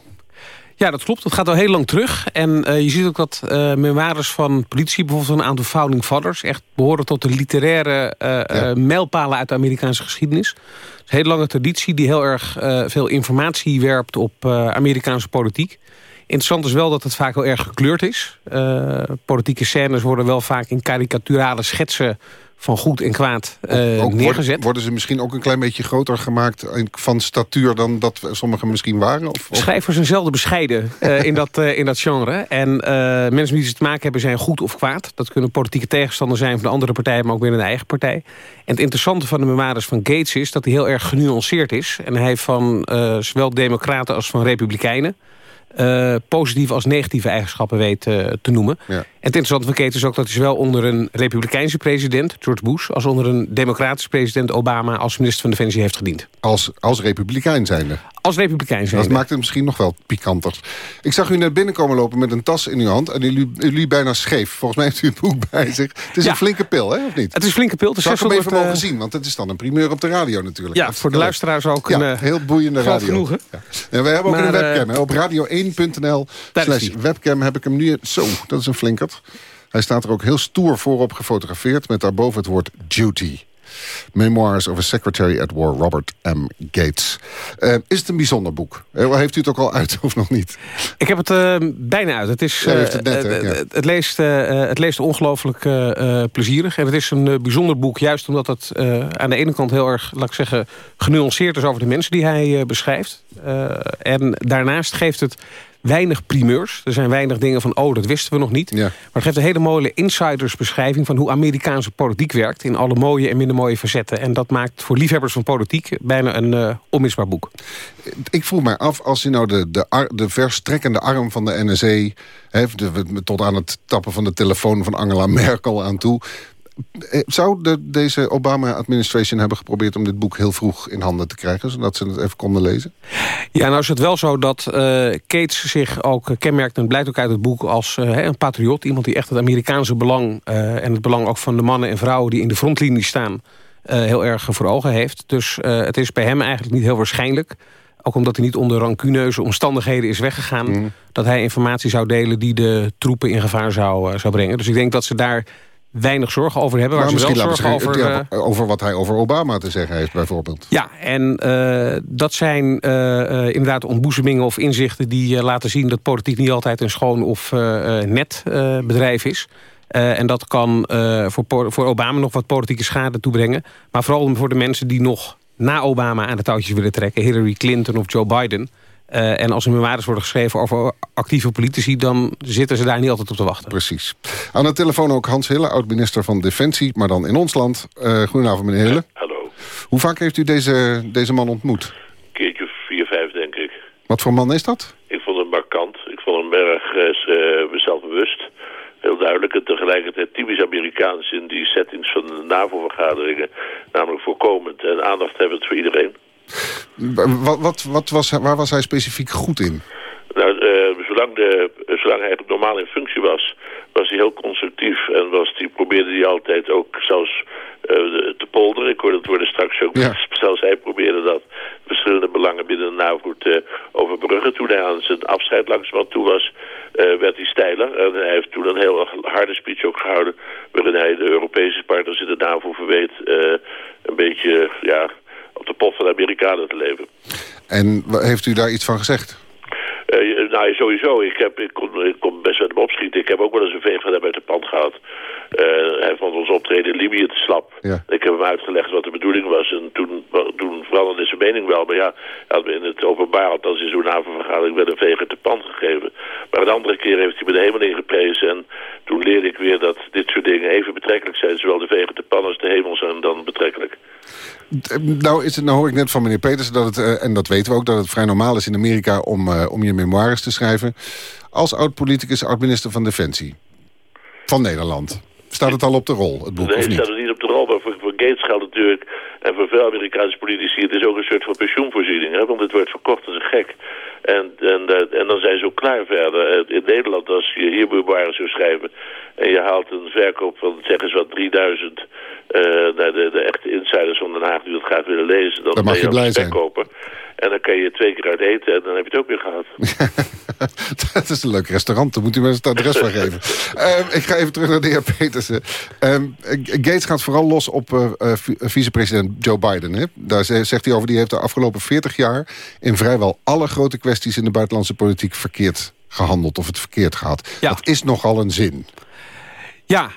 Ja, dat klopt. Dat gaat al heel lang terug. En uh, je ziet ook dat uh, memoires van politici, bijvoorbeeld een aantal founding fathers... echt behoren tot de literaire uh, ja. mijlpalen uit de Amerikaanse geschiedenis. Hele lange traditie die heel erg veel informatie werpt op Amerikaanse politiek. Interessant is wel dat het vaak heel erg gekleurd is. politieke scènes worden wel vaak in karikaturale schetsen van goed en kwaad uh, ook neergezet. Worden, ze misschien ook een klein beetje groter gemaakt van statuur dan dat sommigen misschien waren? Of, of? Schrijvers zijn zelden bescheiden uh, in, dat, uh, in dat genre. En mensen die ze te maken hebben zijn goed of kwaad. Dat kunnen politieke tegenstanders zijn van de andere partij, maar ook binnen de eigen partij. En het interessante van de memoires van Gates is dat hij heel erg genuanceerd is. En hij heeft van zowel democraten als van republikeinen... positieve als negatieve eigenschappen weet te noemen. Ja. En het interessante van Kate is ook dat hij zowel onder een republikeinse president, George Bush... als onder een democratische president Obama als minister van Defensie heeft gediend. Als, als republikein zijnde? Als republikein zijnde. Dat maakt het misschien nog wel pikanter. Ik zag u net binnenkomen lopen met een tas in uw hand en u, u liep bijna scheef. Volgens mij heeft u het boek bij zich. Het is een flinke pil, hè, of niet? Het is een flinke pil. Het Zou ik hem even mogen uh... zien? Want het is dan een primeur op de radio natuurlijk. Ja, voor de luisteraars ook ja, een heel boeiende radio. genoegen. Ja. En we hebben ook Maar, een webcam. uh, hè. Op radio1.nl slash webcam heb ik hem nu... Zo, dat is een Hij staat er ook heel stoer voorop gefotografeerd... met daarboven het woord duty. Memoirs of a Secretary at War, Robert M. Gates. Uh, is het een bijzonder boek? Uh, heeft u het ook al uit of nog niet? Ik heb het uh, bijna uit. Het, is, Ja, net, Ja. het leest, het leest ongelooflijk plezierig. En het is een bijzonder boek, juist omdat het aan de ene kant heel erg, laat ik zeggen, genuanceerd is over de mensen die hij beschrijft. en daarnaast geeft het weinig primeurs. Er zijn weinig dingen van, oh, dat wisten we nog niet. Maar het geeft een hele mooie insidersbeschrijving... van hoe Amerikaanse politiek werkt... in alle mooie en minder mooie facetten. En dat maakt voor liefhebbers van politiek... bijna een uh, onmisbaar boek. Ik vroeg mij af, als u nou de, de, de verstrekkende arm van de NSE... Hè, de, tot aan het tappen van de telefoon van Angela Merkel aan toe... Zou de, deze Obama-administration hebben geprobeerd om dit boek heel vroeg in handen te krijgen... zodat ze het even konden lezen? Ja, nou is het wel zo dat uh, Cates zich ook kenmerkt... en blijkt ook uit het boek als uh, een patriot. Iemand die echt het Amerikaanse belang... Uh, en het belang ook van de mannen en vrouwen die in de frontlinie staan... heel erg voor ogen heeft. Dus het is bij hem eigenlijk niet heel waarschijnlijk... ook omdat hij niet onder rancuneuze omstandigheden is weggegaan... Mm. dat hij informatie zou delen die de troepen in gevaar zou, zou brengen. Dus ik denk dat ze daar weinig zorgen over hebben. Maar waar ze wel zorgen over, ja, over wat hij over Obama te zeggen heeft bijvoorbeeld. Ja, en uh, dat zijn uh, uh, inderdaad ontboezemingen of inzichten... die laten zien dat politiek niet altijd een schoon of net bedrijf is. en dat kan voor, voor Obama nog wat politieke schade toebrengen. Maar vooral voor de mensen die nog na Obama aan de touwtjes willen trekken... Hillary Clinton of Joe Biden... Uh, en als er memoires worden geschreven over actieve politici... dan zitten ze daar niet altijd op te wachten. Precies. Aan de telefoon ook Hans Hille, oud-minister van Defensie... maar dan in ons land. Uh, goedenavond, meneer Hille. Hallo. Hoe vaak heeft u deze, deze man ontmoet? Een keertje vier, vijf, denk ik. Wat voor man is dat? Ik vond hem markant. Ik vond hem erg uh, zelfbewust. Heel duidelijk. En tegelijkertijd typisch Amerikaans in die settings van de NAVO-vergaderingen. Namelijk voorkomend en aandacht hebben voor iedereen. Wat, wat, wat was, waar was hij specifiek goed in? Nou, uh, zolang, de, zolang hij normaal in functie was, was hij heel constructief. En was die, probeerde hij altijd ook zelfs uh, te polderen. Ik hoorde het worden straks ook. Ja. Zelfs hij probeerde dat verschillende belangen binnen de NAVO te overbruggen. Toen hij aan zijn afscheid langzamerhand toe was, uh, werd hij steiler. En hij heeft toen een heel harde speech ook gehouden... waarin hij de Europese partners in de NAVO verweet... een beetje, ja pot van de Amerikanen te leven. En heeft u daar iets van gezegd? Uh, nou, sowieso. Ik, heb, ik, kon, ik kon best met hem opschieten. Ik heb ook wel eens een veeg van hem uit de pand gehad. Uh, hij vond ons optreden in Libië te slap. Ja. Ik heb hem uitgelegd wat de bedoeling was. En toen, toen veranderde zijn mening wel. Maar ja, hij had me in het openbaar, althans in zo'n avondvergadering, wel een veeg uit de pand gegeven. Maar een andere keer heeft hij me de hemel ingeprezen. En toen leerde ik weer dat dit soort dingen even betrekkelijk zijn. Zowel de veeg uit de pan als de hemel zijn dan betrekkelijk. Nou, is het, nou hoor ik net van meneer Peters, dat het, uh, en dat weten we ook... dat het vrij normaal is in Amerika om, uh, om je memoires te schrijven. Als oud-politicus, oud-minister van Defensie van Nederland... staat het al op de rol, het boek, nee, of niet? staat het niet op de rol, maar voor, voor Gates geldt natuurlijk... en voor veel Amerikaanse politici, het is ook een soort van pensioenvoorziening... Hè, want het wordt verkocht als een gek... En, en, en dan zijn ze ook klaar verder. In Nederland, als je hier memoires zou schrijven... en je haalt een verkoop van, zeg eens wat, 3000... Uh, naar de, de echte insiders van Den Haag die dat graag willen lezen... dan, dan mag je je blij zijn. kopen. En dan kan je twee keer uit eten en dan heb je het ook weer gehad. dat is een leuk restaurant, daar moet u me eens het adres van geven. Um, ik ga even terug naar de heer Petersen. Um, Gates gaat vooral los op uh, vicepresident Joe Biden. Hè? Daar zegt hij over, die heeft de afgelopen 40 jaar... in vrijwel alle grote kwesties in de buitenlandse politiek verkeerd gehandeld of het verkeerd gehad. Ja. Dat is nogal een zin. Ja,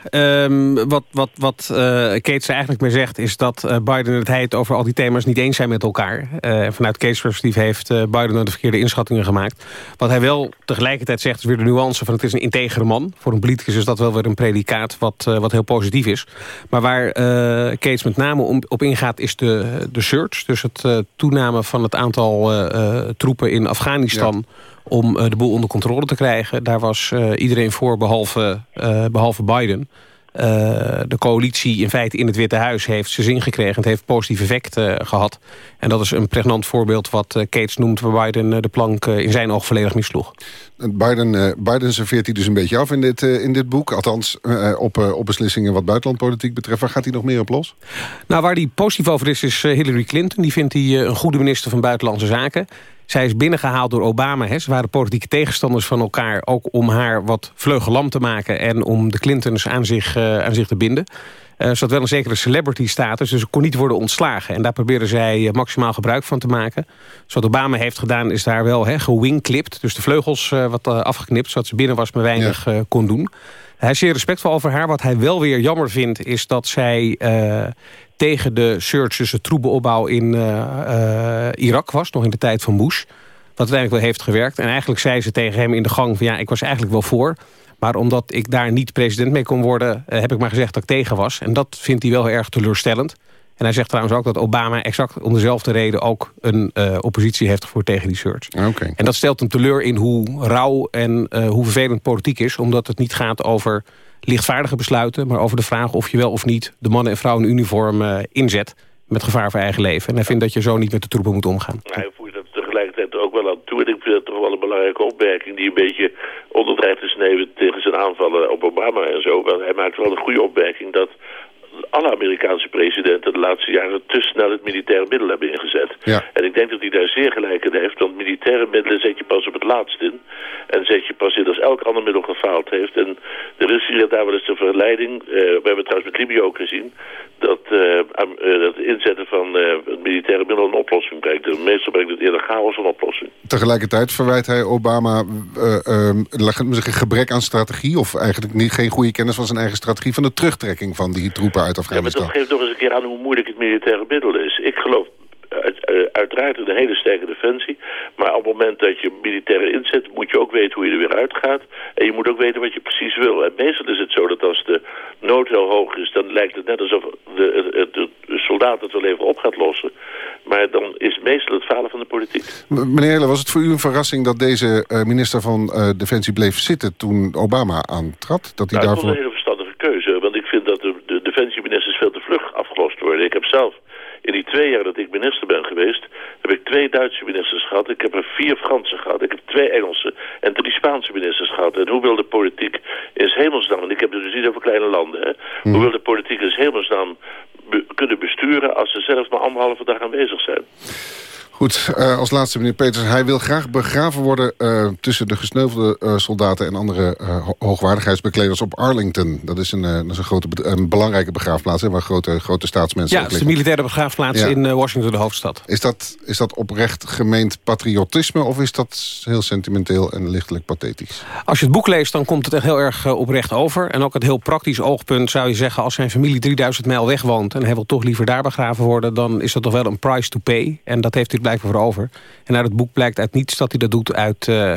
um, wat, wat, wat uh, Cates er eigenlijk mee zegt... is dat uh, Biden en hij het over al die thema's niet eens zijn met elkaar. Uh, vanuit Cates perspectief heeft Biden de verkeerde inschattingen gemaakt. Wat hij wel tegelijkertijd zegt is weer de nuance van... het is een integere man. Voor een politicus is dat wel weer een predicaat wat, wat heel positief is. Maar waar Cates met name om, op ingaat is de, de search. Dus het toename van het aantal troepen in Afghanistan... om de boel onder controle te krijgen. Daar was iedereen voor, behalve, behalve Biden. De coalitie in feite in het Witte Huis heeft zijn zin gekregen. Het heeft positief effect gehad. En dat is een pregnant voorbeeld wat uh, Cates noemt... waar Biden de plank in zijn oog volledig misloeg. Biden, Biden serveert hij dus een beetje af in dit, in dit boek. Althans, op, op beslissingen wat buitenlandpolitiek betreft. Waar gaat hij nog meer op los? Nou, waar hij positief over is, is Hillary Clinton. Die vindt hij een goede minister van Buitenlandse Zaken. Zij is binnengehaald door Obama. Hè. Ze waren politieke tegenstanders van elkaar. Ook om haar wat vleugelam te maken. En om de Clintons aan zich, uh, aan zich te binden. Uh, ze had wel een zekere celebrity status. Dus ze kon niet worden ontslagen. En daar probeerde zij uh, maximaal gebruik van te maken. Dus wat Obama heeft gedaan is daar wel gewingclipt. Dus de vleugels wat afgeknipt. Zodat ze binnen was maar weinig kon doen. Hij is zeer respectvol over haar. Wat hij wel weer jammer vindt is dat zij tegen de surge, dus de troepenopbouw in uh, Irak was. Nog in de tijd van Bush. Wat uiteindelijk wel heeft gewerkt. En eigenlijk zei ze tegen hem in de gang van ja, ik was eigenlijk wel voor. Maar omdat ik daar niet president mee kon worden... Uh, heb ik maar gezegd dat ik tegen was. En dat vindt hij wel erg teleurstellend. En hij zegt trouwens ook dat Obama exact om dezelfde reden... ook een uh, oppositie heeft gevoerd tegen die search. Okay. En dat stelt hem teleur in hoe rauw en uh, hoe vervelend politiek is. Omdat het niet gaat over lichtvaardige besluiten... maar over de vraag of je wel of niet de mannen en vrouwen in uniform uh, inzet... met gevaar voor eigen leven. En hij vindt dat je zo niet met de troepen moet omgaan. Hij voert dat tegelijkertijd ook wel aan toe. En ik vind dat toch wel een belangrijke opmerking... die een beetje onderdrijft te sneeuwen tegen zijn aanvallen op Obama en zo. Want hij maakt wel een goede opmerking dat alle Amerikaanse presidenten de laatste jaren te snel het militaire middel hebben ingezet. Ja. En ik denk dat hij daar zeer gelijk in heeft, want militaire middelen zet je pas op het laatst in. En zet je pas in als elk ander middel gefaald heeft. En er is hier daar wel eens de verleiding, uh, we hebben trouwens met Libië ook gezien, dat uh, uh, het inzetten van het militaire middel een oplossing brengt. En meestal brengt het eerder chaos een oplossing. Tegelijkertijd verwijt hij Obama een gebrek aan strategie, of eigenlijk niet, geen goede kennis van zijn eigen strategie, van de terugtrekking van die troepen uit Afghanistan. Ja, maar dat geeft nog eens een keer aan hoe moeilijk het militaire middel is. Ik geloof uit, uh, uiteraard een hele sterke defensie. Maar op het moment dat je militaire inzet, moet je ook weten hoe je er weer uitgaat. En je moet ook weten wat je precies wil. En meestal is het zo dat als de nood heel hoog is, dan lijkt het net alsof de, de, de, de soldaat het wel even op gaat lossen. Maar dan is meestal het falen van de politiek. Meneer Helle, was het voor u een verrassing dat deze uh, minister van uh, Defensie bleef zitten toen Obama aantrad? Dat hij nou, daarvoor... Een hele verstandige keuze. Want ik vind dat de, de defensieministers veel te vlug afgelost worden. Ik heb zelf in die twee jaar dat ik minister ben geweest... heb ik twee Duitse ministers gehad. Ik heb er vier Franse gehad. Ik heb twee Engelse en drie Spaanse ministers gehad. En hoe wil de politiek in hemelsnaam... want ik heb het dus niet over kleine landen... Hè, Hmm. hoe wil de politiek in hemelsnaam be kunnen besturen... als ze zelf maar anderhalve dag aanwezig zijn? Goed, uh, als laatste meneer Peters. Hij wil graag begraven worden uh, tussen de gesneuvelde uh, soldaten... en andere ho hoogwaardigheidsbekleders op Arlington. Dat is een, dat is een, grote, een belangrijke begraafplaats... Hè, waar grote, grote staatsmensen Ja, het is de militaire begraafplaats ja. in Washington, de hoofdstad. Is dat, is dat oprecht gemeend patriotisme... of is dat heel sentimenteel en lichtelijk pathetisch? Als je het boek leest, dan komt het echt heel erg oprecht over. En ook het heel praktisch oogpunt zou je zeggen... als zijn familie 3000 mijl weg woont... en hij wil toch liever daar begraven worden... dan is dat toch wel een price to pay. En dat heeft hij blijkbaar voor over. En uit het boek blijkt uit niets dat hij dat doet uit uh,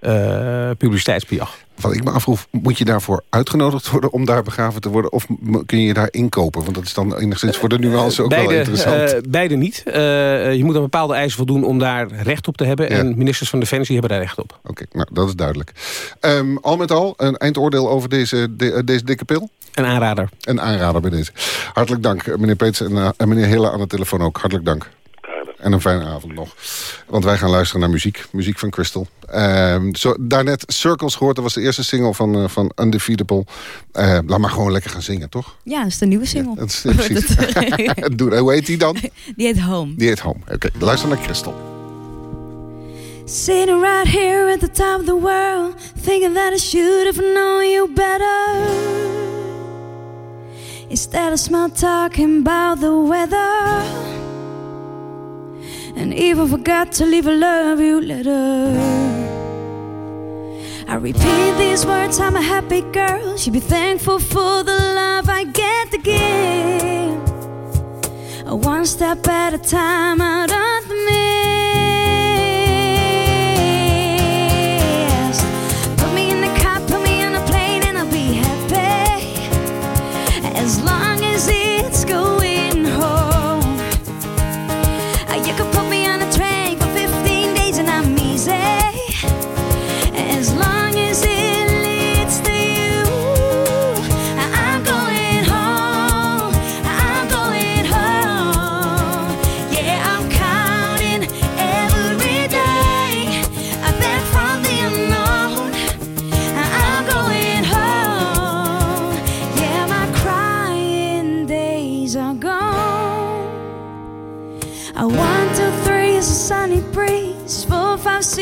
uh, publiciteitsbejag. Wat ik me afvroeg, moet je daarvoor uitgenodigd worden om daar begraven te worden? Of kun je daar inkopen? Want dat is dan enigszins voor de nuance ook beide, wel interessant. Uh, beide niet. Uh, je moet aan bepaalde eisen voldoen om daar recht op te hebben. Ja. En ministers van Defensie hebben daar recht op. Oké, okay, nou dat is duidelijk. Um, al met al, een eindoordeel over deze, de, deze dikke pil? Een aanrader. Een aanrader bij deze. Hartelijk dank, meneer Peets en, uh, en meneer Hille aan de telefoon ook. Hartelijk dank. En een fijne avond nog. Want wij gaan luisteren naar muziek. Muziek van Crystal. Uh, zo, daarnet Circles gehoord. Dat was de eerste single van, uh, van Undefeatable. Uh, laat maar gewoon lekker gaan zingen, toch? Ja, dat is de nieuwe single. Ja, dat is, ja, precies. Doe, hoe heet die dan? Die heet Home. Die heet Home. Oké, okay, luister naar Crystal. Sitting right here at the top of the world Thinking that I should have known you better Instead of smart talking about the weather and even forgot to leave a love you letter. I repeat these words, I'm a happy girl. Should be thankful for the love I get to give. One step at a time out of the mist.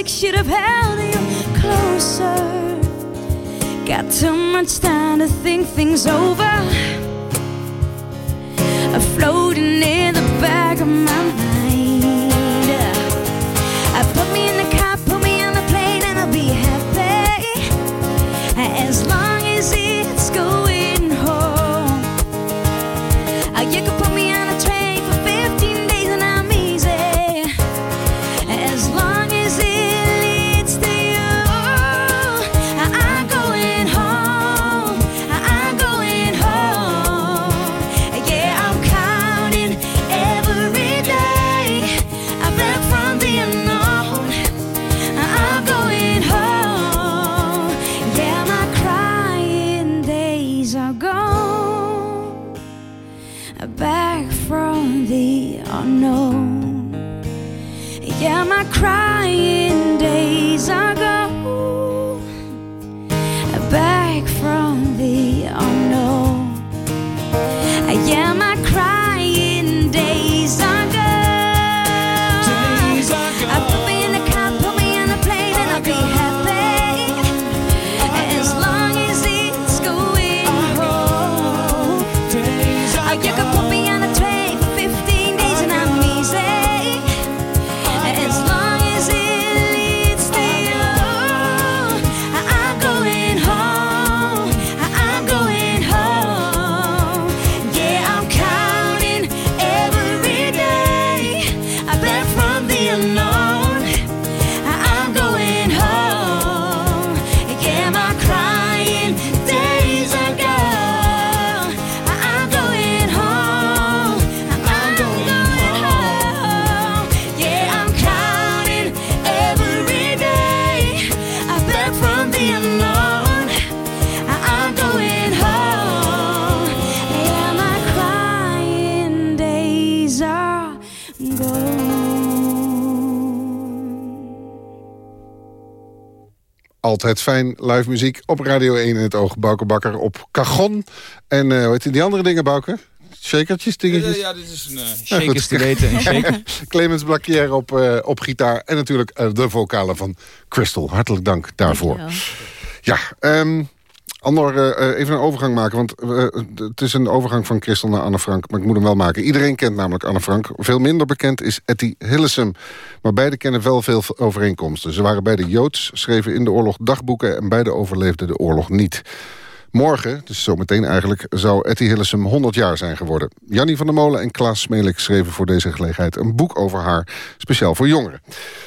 Six should have held you closer. Got too much time to think things over. I'm floating in the back of my unknown. Yeah, my crying days are gone. Altijd fijn, live muziek op Radio 1 in het oog. Bouke Bakker op Cajon. En eh hoe heet die andere dingen, Bouke? Shakertjes, dingetjes? Ja, dit is een uh, Nou, shake goed. is te weten. Een shaker. Clemens Blacquier op, eh, op gitaar. En natuurlijk de vocalen van Crystal. Hartelijk dank daarvoor. Ja, ehm Andor, eh, even een overgang maken. Want eh, het is een overgang van Christel naar Anne Frank. Maar ik moet hem wel maken. Iedereen kent namelijk Anne Frank. Veel minder bekend is Etty Hillesum. Maar beide kennen wel veel overeenkomsten. Ze waren beide Joods, schreven in de oorlog dagboeken... en beide overleefden de oorlog niet. Morgen, dus zometeen eigenlijk, zou Etty Hillesum 100 jaar zijn geworden. Jannie van der Molen en Klaas Smelik schreven voor deze gelegenheid... een boek over haar, speciaal voor jongeren.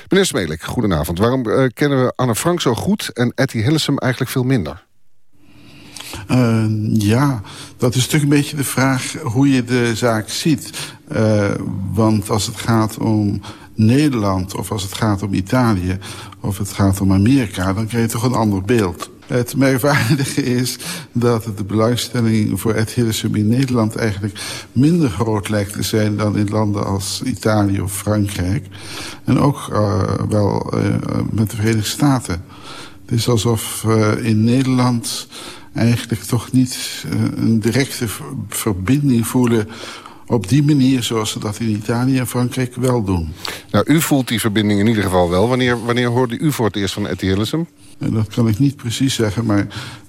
Meneer Smelik, goedenavond. Waarom eh, kennen we Anne Frank zo goed en Etty Hillesum eigenlijk veel minder? Uh, ja, dat is natuurlijk een beetje de vraag hoe je de zaak ziet. Uh, want als het gaat om Nederland of als het gaat om Italië of het gaat om Amerika... dan krijg je toch een ander beeld. Het merkwaardige is dat de belangstelling voor Hillesum in Nederland eigenlijk minder groot lijkt te zijn dan in landen als Italië of Frankrijk. En ook uh, wel uh, met de Verenigde Staten. Het is alsof in Nederland eigenlijk toch niet uh, een directe verbinding voelen op die manier zoals ze dat in Italië en Frankrijk wel doen. Nou, u voelt die verbinding in ieder geval wel. Wanneer, wanneer hoorde u voor het eerst van Etty Hillesum? Dat kan ik niet precies zeggen, maar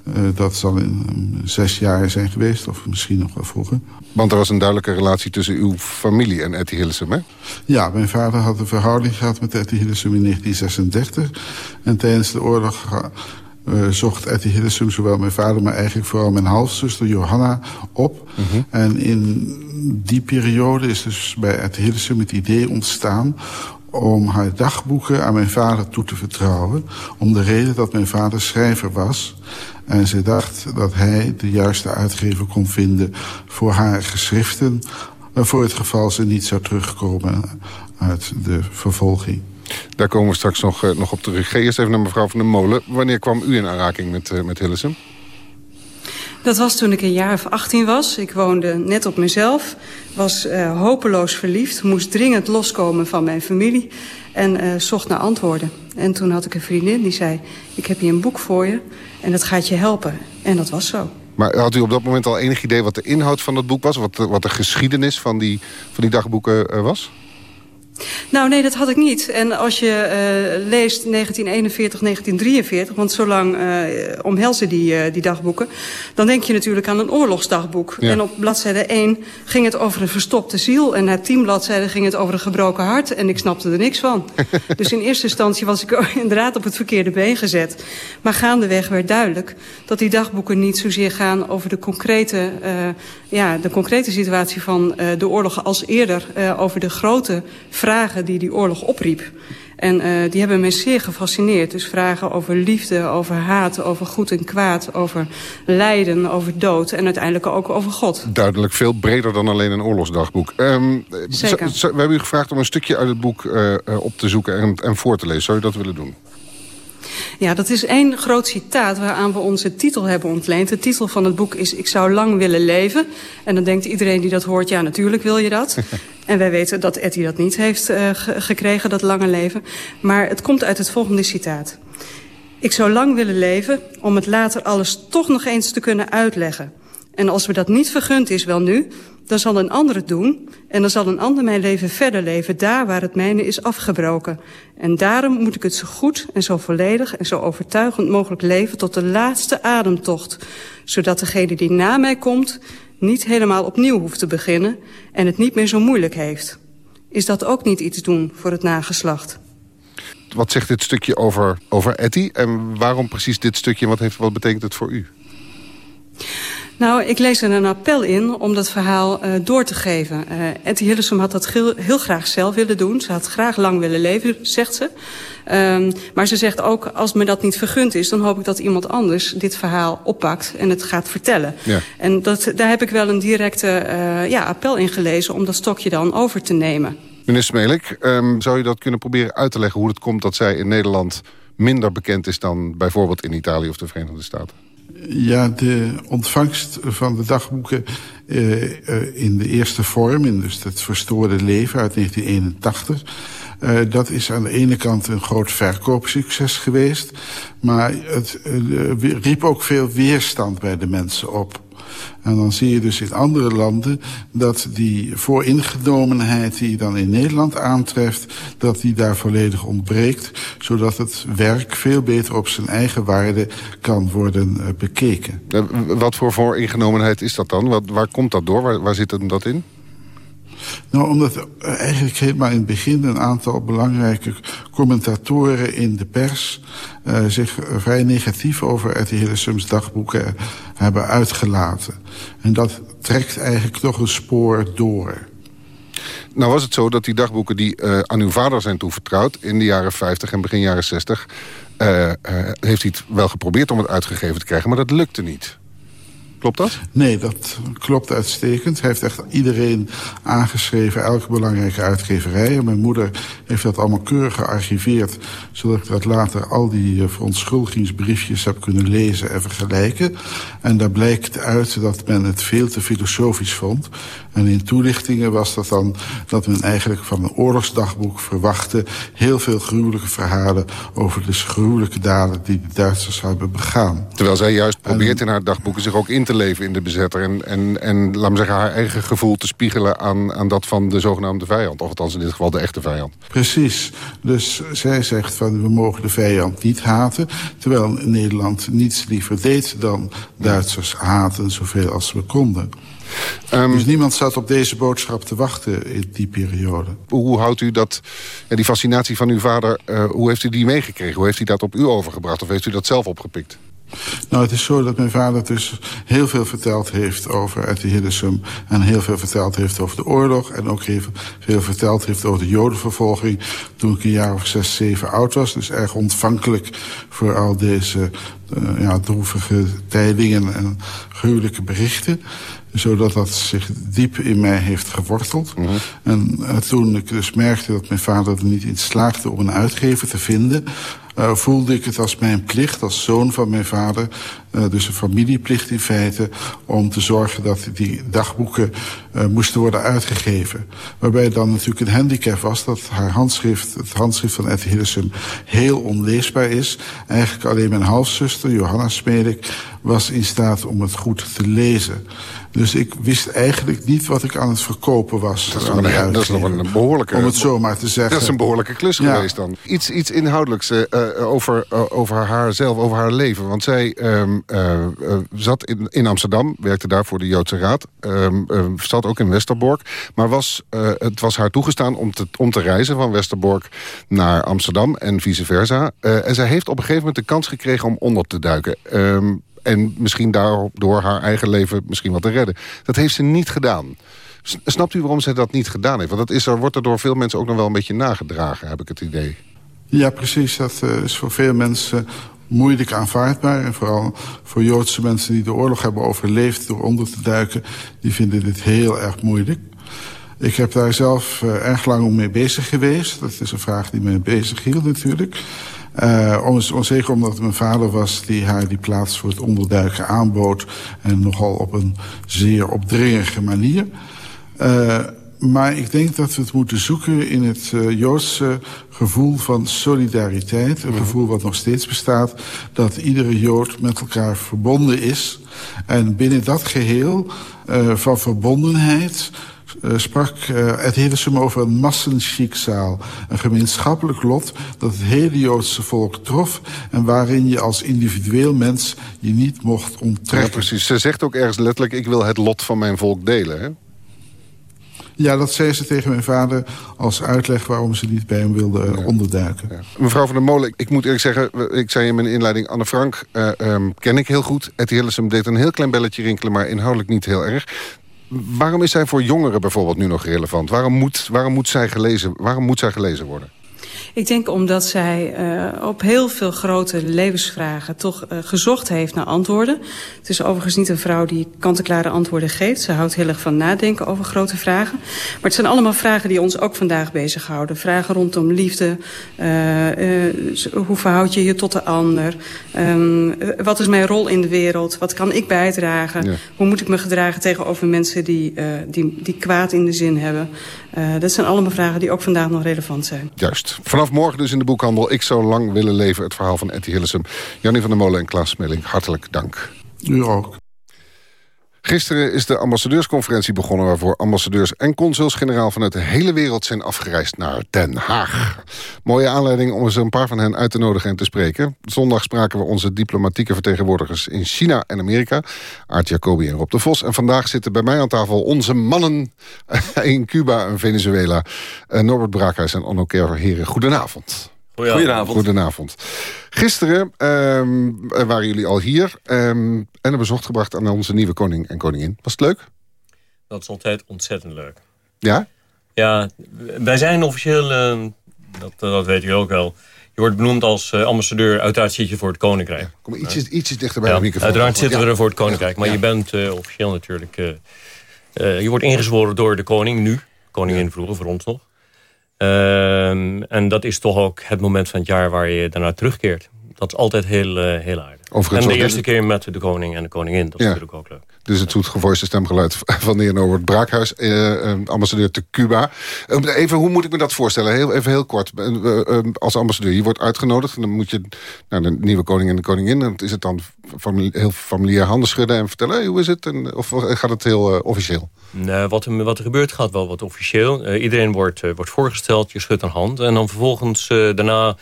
uh, dat zal in um, zes jaar zijn geweest. Of misschien nog wel vroeger. Want er was een duidelijke relatie tussen uw familie en Etty Hillesum, hè? Ja, mijn vader had een verhouding gehad met Etty Hillesum in 1936. En tijdens de oorlog... Uh, zocht Etty Hillesum zowel mijn vader, maar eigenlijk vooral mijn halfzuster Johanna op. -huh. En in die periode is dus bij Etty Hillesum het idee ontstaan om haar dagboeken aan mijn vader toe te vertrouwen. Om de reden dat mijn vader schrijver was. En ze dacht dat hij de juiste uitgever kon vinden voor haar geschriften. Voor het geval ze niet zou terugkomen uit de vervolging. Daar komen we straks nog, uh, nog op terug. Eerst even naar mevrouw van der Molen. Wanneer kwam u in aanraking met, uh, met Hillesum? Dat was toen ik een jaar of 18 was. Ik woonde net op mezelf, was uh, hopeloos verliefd... moest dringend loskomen van mijn familie en zocht naar antwoorden. En toen had ik een vriendin die zei... ik heb hier een boek voor je en dat gaat je helpen. En dat was zo. Maar had u op dat moment al enig idee wat de inhoud van dat boek was? Wat de, wat de geschiedenis van die, van die dagboeken was? Nou, nee, dat had ik niet. En als je uh, leest 1941, 1943, want zo lang uh, omhelzen die, uh, die dagboeken... dan denk je natuurlijk aan een oorlogsdagboek. Ja. En op bladzijde 1 ging het over een verstopte ziel... en na tien bladzijden ging het over een gebroken hart... en ik snapte er niks van. dus in eerste instantie was ik inderdaad op het verkeerde been gezet. Maar gaandeweg werd duidelijk dat die dagboeken niet zozeer gaan... over de concrete, ja, de concrete situatie van de oorlogen als eerder... over de grote vragen die die oorlog opriep. En uh, die hebben mij zeer gefascineerd. Dus vragen over liefde, over haat, over goed en kwaad... over lijden, over dood en uiteindelijk ook over God. Duidelijk veel breder dan alleen een oorlogsdagboek. Um, Zeker. we hebben u gevraagd om een stukje uit het boek uh, op te zoeken en, en voor te lezen. Zou je dat willen doen? Ja, dat is één groot citaat waaraan we onze titel hebben ontleend. De titel van het boek is Ik zou lang willen leven. En dan denkt iedereen die dat hoort, ja, natuurlijk wil je dat. en wij weten dat Etty dat niet heeft uh, gekregen, dat lange leven. Maar het komt uit het volgende citaat. Ik zou lang willen leven om het later alles toch nog eens te kunnen uitleggen. En als we dat niet vergund is, wel nu, dan zal een ander het doen... en dan zal een ander mijn leven verder leven... daar waar het mijne is afgebroken. En daarom moet ik het zo goed en zo volledig... en zo overtuigend mogelijk leven tot de laatste ademtocht... zodat degene die na mij komt... niet helemaal opnieuw hoeft te beginnen... en het niet meer zo moeilijk heeft. Is dat ook niet iets doen voor het nageslacht? Wat zegt dit stukje over, over Etty? En waarom precies dit stukje? Wat, heeft, wat betekent het voor u? Nou, ik lees er een appel in om dat verhaal uh, door te geven. Uh, Etty Hillesum had dat heel, heel, graag zelf willen doen. Ze had graag lang willen leven, zegt ze. Um, maar ze zegt ook, als me dat niet vergund is... dan hoop ik dat iemand anders dit verhaal oppakt en het gaat vertellen. Ja. En dat, daar heb ik wel een directe uh, ja, appel in gelezen... om dat stokje dan over te nemen. Meneer Smelik, um, zou je dat kunnen proberen uit te leggen... hoe het komt dat zij in Nederland minder bekend is... dan bijvoorbeeld in Italië of de Verenigde Staten? Ja, de ontvangst van de dagboeken uh, uh, in de eerste vorm... in dus het verstoorde leven uit 1981... Uh, dat is aan de ene kant een groot verkoopsucces geweest... maar het riep ook veel weerstand bij de mensen op. En dan zie je dus in andere landen dat die vooringenomenheid die je dan in Nederland aantreft, dat die daar volledig ontbreekt, zodat het werk veel beter op zijn eigen waarde kan worden uh, bekeken. Wat voor vooringenomenheid is dat dan? Wat, waar komt dat door? Waar, waar zit hem dat in? Nou, omdat eigenlijk helemaal in het begin een aantal belangrijke commentatoren in de pers uh, zich vrij negatief over Etty Hillesums dagboeken hebben uitgelaten. En dat trekt eigenlijk nog een spoor door. Nou was het zo dat die dagboeken die uh, aan uw vader zijn toevertrouwd... in de jaren 50 en begin jaren 60... Uh, heeft hij het wel geprobeerd om het uitgegeven te krijgen, maar dat lukte niet. Klopt dat? Nee, dat klopt uitstekend. Hij heeft echt iedereen aangeschreven, elke belangrijke uitgeverij. En mijn moeder heeft dat allemaal keurig gearchiveerd... zodat ik dat later al die uh, verontschuldigingsbriefjes heb kunnen lezen en vergelijken. En daar blijkt uit dat men het veel te filosofisch vond. En in toelichtingen was dat dan dat men eigenlijk van een oorlogsdagboek verwachtte... heel veel gruwelijke verhalen over de gruwelijke daden die de Duitsers hebben begaan. Terwijl zij juist probeert in haar dagboeken zich ook in te leven in de bezetter... en, en, en laat me zeggen, haar eigen gevoel te spiegelen aan, aan dat van de zogenaamde vijand. Of althans in dit geval de echte vijand. Precies. Dus zij zegt van we mogen de vijand niet haten... terwijl Nederland niets liever deed dan Duitsers haten zoveel als we konden. Um, dus niemand zat op deze boodschap te wachten in die periode. Hoe houdt u dat, ja, die fascinatie van uw vader, uh, hoe heeft u die meegekregen? Hoe heeft u dat op u overgebracht of heeft u dat zelf opgepikt? Nou, het is zo dat mijn vader dus heel veel verteld heeft over Etty Hillesum... en heel veel verteld heeft over de oorlog... en ook heel veel verteld heeft over de jodenvervolging... toen ik een jaar of zes, zeven oud was. Dus erg ontvankelijk voor al deze uh, ja, droevige tijdingen en gruwelijke berichten zodat dat zich diep in mij heeft geworteld. Mm -hmm. En uh, toen ik dus merkte dat mijn vader er niet in slaagde om een uitgever te vinden... Uh, voelde ik het als mijn plicht, als zoon van mijn vader... Uh, dus een familieplicht in feite... om te zorgen dat die dagboeken uh, moesten worden uitgegeven. Waarbij dan natuurlijk een handicap was... dat haar handschrift, het handschrift van Etty Hillesum heel onleesbaar is. Eigenlijk alleen mijn halfzuster, Johanna Smelik was in staat om het goed te lezen. Dus ik wist eigenlijk niet wat ik aan het verkopen was. Dat is, nog een, dat is nog een behoorlijke... Om het zo maar te zeggen. Dat is een behoorlijke klus geweest dan. Iets, iets inhoudelijks uh, over, uh, over haarzelf, over haar leven. Want zij um, zat in, in Amsterdam, werkte daar voor de Joodse Raad. Um, zat ook in Westerbork. Maar was, het was haar toegestaan om te, om te reizen van Westerbork naar Amsterdam en vice versa. en zij heeft op een gegeven moment de kans gekregen om onder te duiken. Um, en misschien daardoor haar eigen leven misschien wat te redden. Dat heeft ze niet gedaan. Snapt u waarom ze dat niet gedaan heeft? Want dat is er, wordt er door veel mensen ook nog wel een beetje nagedragen, heb ik het idee. Ja, precies. Dat uh, is voor veel mensen moeilijk aanvaardbaar. En vooral voor Joodse mensen die de oorlog hebben overleefd door onder te duiken... die vinden dit heel erg moeilijk. Ik heb daar zelf uh, erg lang mee bezig geweest. Dat is een vraag die me bezig hield natuurlijk. Uh, om, zeker omdat het mijn vader was die haar die plaats voor het onderduiken aanbood. En nogal op een zeer opdringerige manier. Uh, maar ik denk dat we het moeten zoeken in het uh, Joodse gevoel van solidariteit. Een gevoel wat nog steeds bestaat. Dat iedere Jood met elkaar verbonden is. En binnen dat geheel uh, van verbondenheid sprak uh, Ed Hillesum over een massenschiekzaal. Een gemeenschappelijk lot dat het hele Joodse volk trof... en waarin je als individueel mens je niet mocht onttrekken. Ja, precies. Ze zegt ook ergens letterlijk... ik wil het lot van mijn volk delen, hè? Ja, dat zei ze tegen mijn vader als uitleg waarom ze niet bij hem wilde ja. onderduiken. Ja. Mevrouw van der Molen, ik moet eerlijk zeggen, ik zei in mijn inleiding... Anne Frank uh, um, ken ik heel goed. Etty Hillesum deed een heel klein belletje rinkelen, maar inhoudelijk niet heel erg. Waarom is zij voor jongeren bijvoorbeeld nu nog relevant? Waarom moet, waarom moet, zij, gelezen, waarom moet zij gelezen worden? Ik denk omdat zij uh, op heel veel grote levensvragen toch uh, gezocht heeft naar antwoorden. Het is overigens niet een vrouw die kant-en-klare antwoorden geeft. Ze houdt heel erg van nadenken over grote vragen. Maar het zijn allemaal vragen die ons ook vandaag bezighouden. Vragen rondom liefde, uh, hoe verhoud je je tot de ander? Um, wat is mijn rol in de wereld? Wat kan ik bijdragen? Ja. Hoe moet ik me gedragen tegenover mensen die, die, die kwaad in de zin hebben? Dat zijn allemaal vragen die ook vandaag nog relevant zijn. Juist. Vanaf morgen dus in de boekhandel Ik zou lang willen leven. Het verhaal van Etty Hillesum. Jannie van der Molen en Klaas Smelling, hartelijk dank. U ook. Gisteren is de ambassadeursconferentie begonnen... waarvoor ambassadeurs en consuls-generaal vanuit de hele wereld zijn afgereisd naar Den Haag. Mooie aanleiding om eens een paar van hen uit te nodigen en te spreken. Zondag spraken we onze diplomatieke vertegenwoordigers in China en Amerika. Aart Jacobi en Rob de Vos. En vandaag zitten bij mij aan tafel onze mannen in Cuba en Venezuela. Norbert Braakhuis en Onno Kerver. Heren, goedenavond. Goedenavond. Goedenavond. Gisteren um, waren jullie al hier um, en een bezocht gebracht aan onze nieuwe koning en koningin. Was het leuk? Dat is altijd ontzettend leuk. Ja? Ja, wij zijn officieel, uh, dat, dat weet u ook wel... Je wordt benoemd als uh, ambassadeur, uiteraard zit je voor het koninkrijk. Ja, kom ietsjes, ietsjes dichter bij ja, de microfoon. Uiteraard zitten we er voor het koninkrijk, maar je bent uh, officieel natuurlijk... je wordt ingezworen door de koning nu, koningin vroeger voor ons nog. Um, en dat is toch ook het moment van het jaar waar je daarna terugkeert. Dat is altijd heel, uh, heel aardig. Overigens en de eerste keer met de koning en de koningin, dat is ja. natuurlijk ook leuk. Dus het zoetgevoiste stemgeluid van de heer Norbert Braakhuis, eh, ambassadeur te Cuba. Even, hoe moet ik me dat voorstellen? Heel, even heel kort. Uh, als ambassadeur, je wordt uitgenodigd... en dan moet je naar de nieuwe koning en de koningin... en is het dan familie, heel familiair handen schudden en vertellen... Hoe is het? En, of gaat het heel officieel? Nee, wat, er, wat er gebeurt gaat wel wat officieel. Iedereen wordt, wordt voorgesteld, je schudt een hand... en dan vervolgens daarna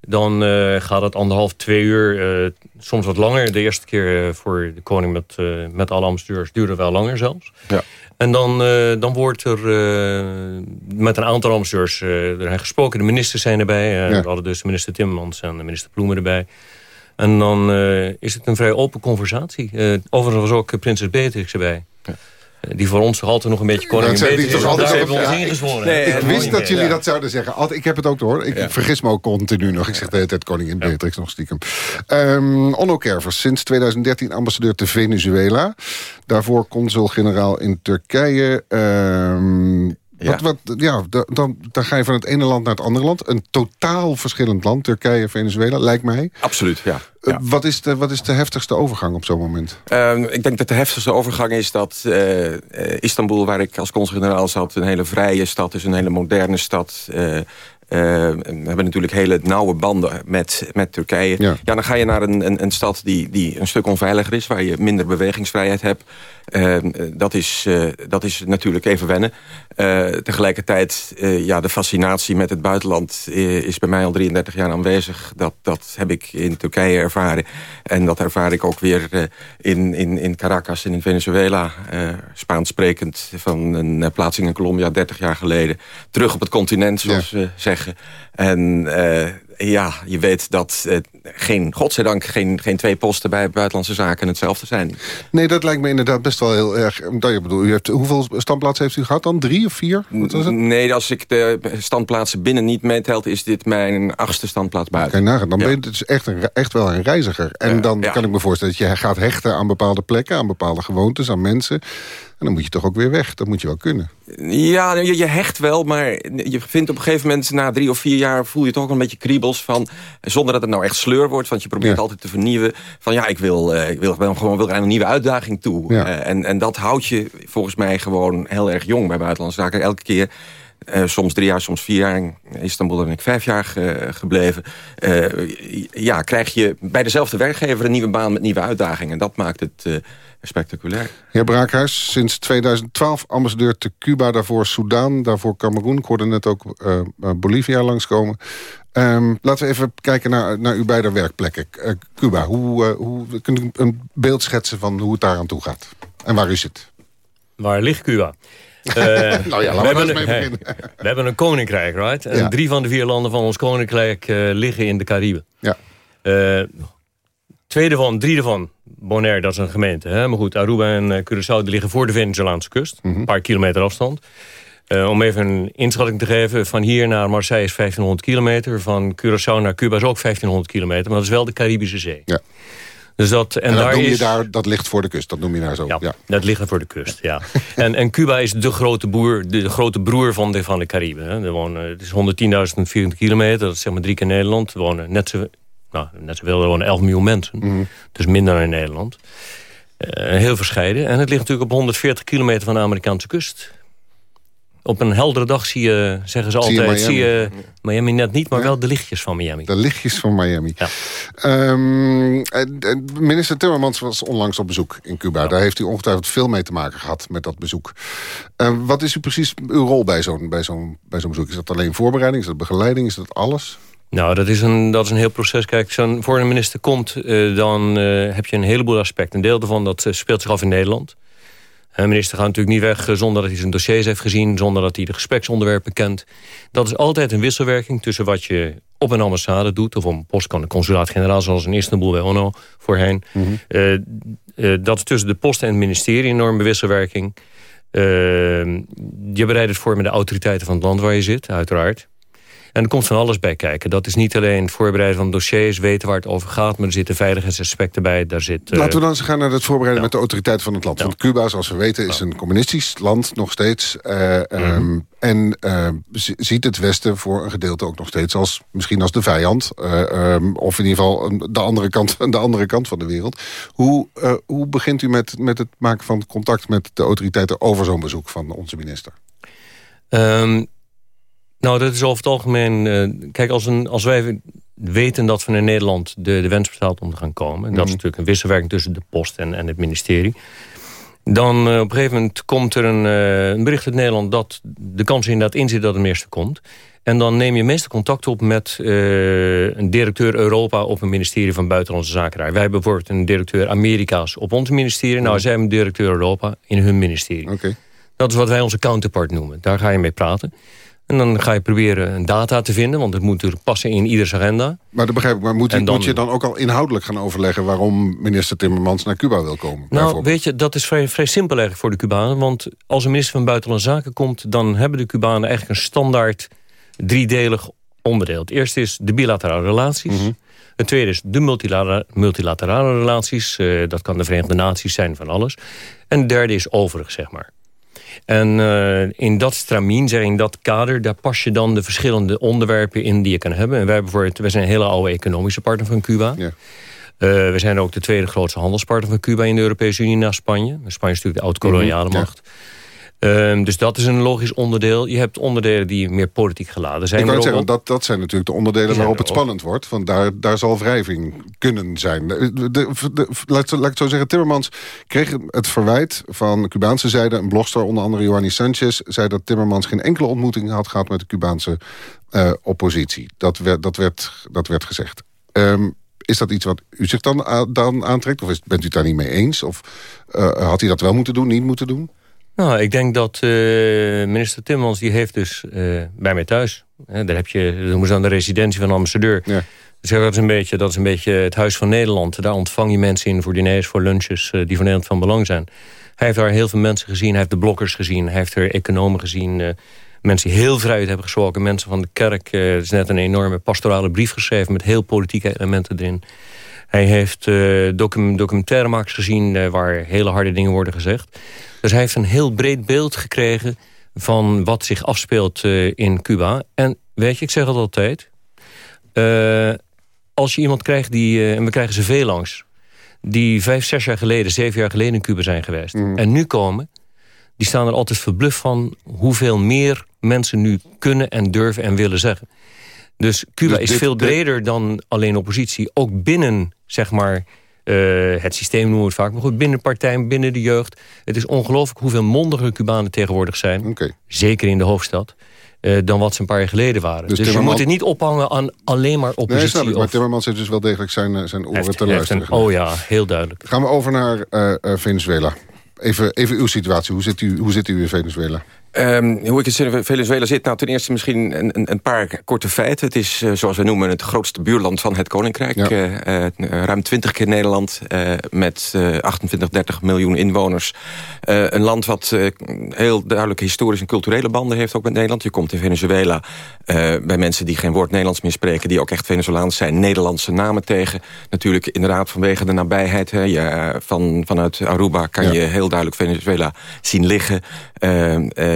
dan uh, gaat het anderhalf, twee uur, uh, soms wat langer. De eerste keer uh, voor de koning met, met alle ambassadeurs duurde wel langer zelfs. Ja. En dan, dan wordt er met een aantal ambassadeurs er gesproken. De ministers zijn erbij. Ja. We hadden dus minister Timmermans en de minister Ploemen erbij. En dan is het een vrij open conversatie. overigens was ook prinses Beatrix erbij. Ja. Die voor ons toch altijd nog een beetje koningin ja, beter is. Daar hebben we ons ingezworen. Nee, ik wist dat jullie dat zouden zeggen. Altijd, ik heb het ook door. Ik ja. vergis me ook continu nog. Ik zeg de hele tijd koningin Beatrix nog stiekem. Um, Onno Kervers, sinds 2013 ambassadeur te Venezuela. Daarvoor consul-generaal in Turkije. Um, ja. Wat, wat, ja, dan, dan ga je van het ene land naar het andere land. Een totaal verschillend land, Turkije, Venezuela, lijkt mij. Absoluut, ja. ja. Uh, wat, is de, wat is de heftigste overgang op zo'n moment? Uh, ik denk dat de heftigste overgang is dat uh, Istanbul, waar ik als consul-generaal zat... een hele vrije stad is, een hele moderne stad we hebben natuurlijk hele nauwe banden met, met Turkije. Ja. dan ga je naar een, een, een, stad die, die een stuk onveiliger is... waar je minder bewegingsvrijheid hebt. Dat, is, dat is natuurlijk even wennen. tegelijkertijd, ja, de fascinatie met het buitenland... is bij mij al 33 jaar aanwezig. Dat, dat heb ik in Turkije ervaren. En dat ervaar ik ook weer in, in, in Caracas en in Venezuela. Spaans sprekend van een plaatsing in Colombia 30 jaar geleden. Terug op het continent, zoals we zeggen. En ja, je weet dat uh, geen, godzijdank geen, geen twee posten bij buitenlandse zaken hetzelfde zijn. Nee, dat lijkt me inderdaad best wel heel erg. Dat je bedoel, u heeft, hoeveel standplaatsen heeft u gehad dan? Drie of vier? Wat was het? Nee, als ik de standplaatsen binnen niet meetelt... is dit mijn achtste standplaats buiten. Kijk, dan ben je dus echt, een, echt wel een reiziger. En dan kan ik me voorstellen dat je gaat hechten aan bepaalde plekken... aan bepaalde gewoontes, aan mensen... En dan moet je toch ook weer weg. Dat moet je wel kunnen. Ja, je, je, hecht wel, maar je vindt op een gegeven moment... na drie of vier jaar voel je toch wel een beetje kriebels van... zonder dat het nou echt sleur wordt, want je probeert altijd te vernieuwen... van ja, ik wil, uh, ik wil gewoon wil een nieuwe uitdaging toe. Uh, en, en dat houdt je volgens mij gewoon heel erg jong bij buitenlandse zaken. Elke keer uh, soms drie jaar, soms vier jaar. In Istanbul ben ik vijf jaar ge, gebleven. Uh, ja, krijg je bij dezelfde werkgever een nieuwe baan met nieuwe uitdagingen. En dat maakt het uh, spectaculair. Heer Braakhuis, sinds 2012 ambassadeur te Cuba, daarvoor Soudaan, daarvoor Cameroen. Ik hoorde net ook Bolivia langskomen. Um, laten we even kijken naar, naar uw beide werkplekken. Cuba, hoe, hoe kunt u een beeld schetsen van hoe het daar aan toe gaat? En waar u zit? Waar ligt Cuba? Uh, nou ja, laten we, we, hebben een, we hebben een koninkrijk, right? En ja. drie van de vier landen van ons koninkrijk uh, liggen in de Cariben. Ja. Uh, tweede van, drie ervan, Bonaire, dat is een gemeente. Hè? Maar goed, Aruba en Curaçao die liggen voor de Venezolaanse kust. Mm -hmm. Een paar kilometer afstand. om even een inschatting te geven, van hier naar Marseille is 1500 kilometer. Van Curaçao naar Cuba is ook 1500 kilometer. Maar dat is wel de Caribische Zee. Ja. Dus dat, en, en dat, daar noem je is, daar, dat ligt voor de kust, dat noem je daar zo. Ja, ja. dat ligt voor de kust, ja. en, en Cuba is de grote, boer, de, de grote broer van de, van de Cariben. Hè. Er wonen, het is 110.000 kilometer, dat is zeg maar drie keer Nederland. Er wonen net, zo, nou, net zoveel, er wonen 11 miljoen mensen. Mm. Dus minder dan in Nederland. Uh, heel verscheiden. En het ligt natuurlijk op 140 kilometer van de Amerikaanse kust. Op een heldere dag zie je, zeggen ze zie altijd, je zie je Miami net niet, maar ja. wel de lichtjes van Miami. De lichtjes van Miami. Ja. Um, minister Timmermans was onlangs op bezoek in Cuba. Ja. Daar heeft u ongetwijfeld veel mee te maken gehad met dat bezoek. Uh, wat is u precies uw rol bij zo'n bij zo'n bij zo'n bezoek? Is dat alleen voorbereiding? Is dat begeleiding? Is dat alles? Nou, dat is een, dat is een heel proces. Kijk, zo'n voor een minister komt, uh, dan uh, heb je een heleboel aspecten. Een deel daarvan dat speelt zich af in Nederland. De minister gaat natuurlijk niet weg zonder dat hij zijn dossiers heeft gezien... zonder dat hij de gespreksonderwerpen kent. Dat is altijd een wisselwerking tussen wat je op een ambassade doet... of op een post kan een consulaat-generaal zoals in Istanbul bij ONO voorheen. Mm -hmm. uh, uh, dat is tussen de post en het ministerie een enorme wisselwerking. Uh, je bereidt het voor met de autoriteiten van het land waar je zit, uiteraard. En er komt van alles bij kijken. Dat is niet alleen het voorbereiden van dossiers, weten waar het over gaat... maar er zitten veiligheidsaspecten bij. Daar zit, uh... Laten we dan eens gaan naar het voorbereiden ja. met de autoriteiten van het land. Ja. Want Cuba, zoals we weten, is een communistisch land nog steeds. Uh, mm -hmm. um, en uh, ziet het Westen voor een gedeelte ook nog steeds als misschien als de vijand. Um, of in ieder geval de andere kant, de andere kant van de wereld. Hoe, hoe begint u met, met het maken van contact met de autoriteiten... over zo'n bezoek van onze minister? Um... Nou, dat is over het algemeen... Uh, kijk, als, een, als wij weten dat we in Nederland de, de wens bestaat om te gaan komen... en dat mm is natuurlijk een wisselwerking tussen de post en, en het ministerie... dan uh, op een gegeven moment komt er een, uh, een, bericht uit Nederland... dat de kans inderdaad in zit dat er minister komt. En dan neem je meestal contact op met een directeur Europa... op een ministerie van Buitenlandse Zaken. Wij hebben bijvoorbeeld een directeur Amerika's op ons ministerie. Mm. Nou, zij hebben een directeur Europa in hun ministerie. Okay. Dat is wat wij onze counterpart noemen. Daar ga je mee praten. En dan ga je proberen een data te vinden, want het moet natuurlijk passen in ieders agenda. Maar dat begrijp ik, maar moet, dan, moet je dan ook al inhoudelijk gaan overleggen... waarom minister Timmermans naar Cuba wil komen? Nou, weet je, dat is vrij, vrij simpel eigenlijk voor de Cubanen. Want als een minister van Buitenlandse Zaken komt... dan hebben de Cubanen eigenlijk een standaard driedelig onderdeel. Het eerste is de bilaterale relaties. Mhm. Mm -hmm. Het tweede is de multilaterale, multilaterale relaties. Uh, dat kan de Verenigde Naties zijn, van alles. En het derde is overig, zeg maar. En uh, in dat stramien, zeg, in dat kader, daar pas je dan de verschillende onderwerpen in die je kan hebben. En wij bijvoorbeeld, wij zijn een hele oude economische partner van Cuba. Ja. Uh, we zijn ook de tweede grootste handelspartner van Cuba in de Europese Unie na Spanje. Spanje is natuurlijk de oud-koloniale mm -hmm. macht. Ehm, dus dat is een logisch onderdeel. Je hebt onderdelen die meer politiek geladen zijn. Ik kan zeggen, dat, dat zijn natuurlijk de onderdelen waarop het spannend wordt. Want daar, daar zal wrijving kunnen zijn. De, de, laat, laat ik zo zeggen, Timmermans kreeg het verwijt van de Cubaanse zijde. Een blogster, onder andere Joanny Sanchez, zei dat Timmermans geen enkele ontmoeting had gehad met de Cubaanse uh, oppositie. Dat werd, dat werd, dat werd gezegd. Um, is dat iets wat u zich dan, dan aantrekt? Of is, bent u het daar niet mee eens? Of uh, had hij dat wel moeten doen, niet moeten doen? Nou, ik denk dat uh, minister Timmons, die heeft dus uh, bij mij thuis. Hè, daar heb je, dat noemen ze dan de residentie van ambassadeur. Ja. Dus dat is, een beetje, dat is een beetje het huis van Nederland. Daar ontvang je mensen in voor diners, voor lunches... Uh, die voor Nederland van belang zijn. Hij heeft daar heel veel mensen gezien. Hij heeft de blokkers gezien. Hij heeft er economen gezien. mensen die heel vrijheid hebben gesproken. Mensen van de kerk. er is net een enorme pastorale brief geschreven... met heel politieke elementen erin. Hij heeft uh, docu documentairemakers gezien... Uh, waar hele harde dingen worden gezegd. Dus hij heeft een heel breed beeld gekregen... van wat zich afspeelt uh, in Cuba. En weet je, ik zeg het altijd... als je iemand krijgt die... en we krijgen ze veel langs... die vijf, zes jaar geleden, zeven jaar geleden in Cuba zijn geweest... Mm. en nu komen... die staan er altijd verbluft van... hoeveel meer mensen nu kunnen en durven en willen zeggen. Dus Cuba dus is veel breder dan alleen oppositie. Ook binnen, zeg maar, uh, het systeem noemen we het vaak. Maar goed, binnen partijen, binnen de jeugd. Het is ongelooflijk hoeveel mondiger Cubanen tegenwoordig zijn. Okay. Zeker in de hoofdstad. Uh, dan wat ze een paar jaar geleden waren. Dus, dus je moet het niet ophangen aan alleen maar oppositie. Nee, snap ik, maar Timmermans heeft dus wel degelijk zijn, eh, zijn oren te luisteren. Een, oh ja, heel duidelijk. Gaan we over naar uh, Venezuela. Even, even uw situatie. Hoe zit u, hoe zit u in Venezuela? Um, hoe ik in Venezuela zit? Nou, ten eerste misschien een, een paar korte feiten. Het is, uh, zoals we noemen, het grootste buurland van het Koninkrijk. Ja. Uh, uh, ruim 20 keer Nederland, met 28, 30 miljoen inwoners. een land wat heel duidelijke historische en culturele banden heeft ook met Nederland. Je komt in Venezuela bij mensen die geen woord Nederlands meer spreken... die ook echt Venezolaans zijn, Nederlandse namen tegen. Natuurlijk inderdaad vanwege de nabijheid. Hè, ja, van, vanuit Aruba kan ja. je heel duidelijk Venezuela zien liggen...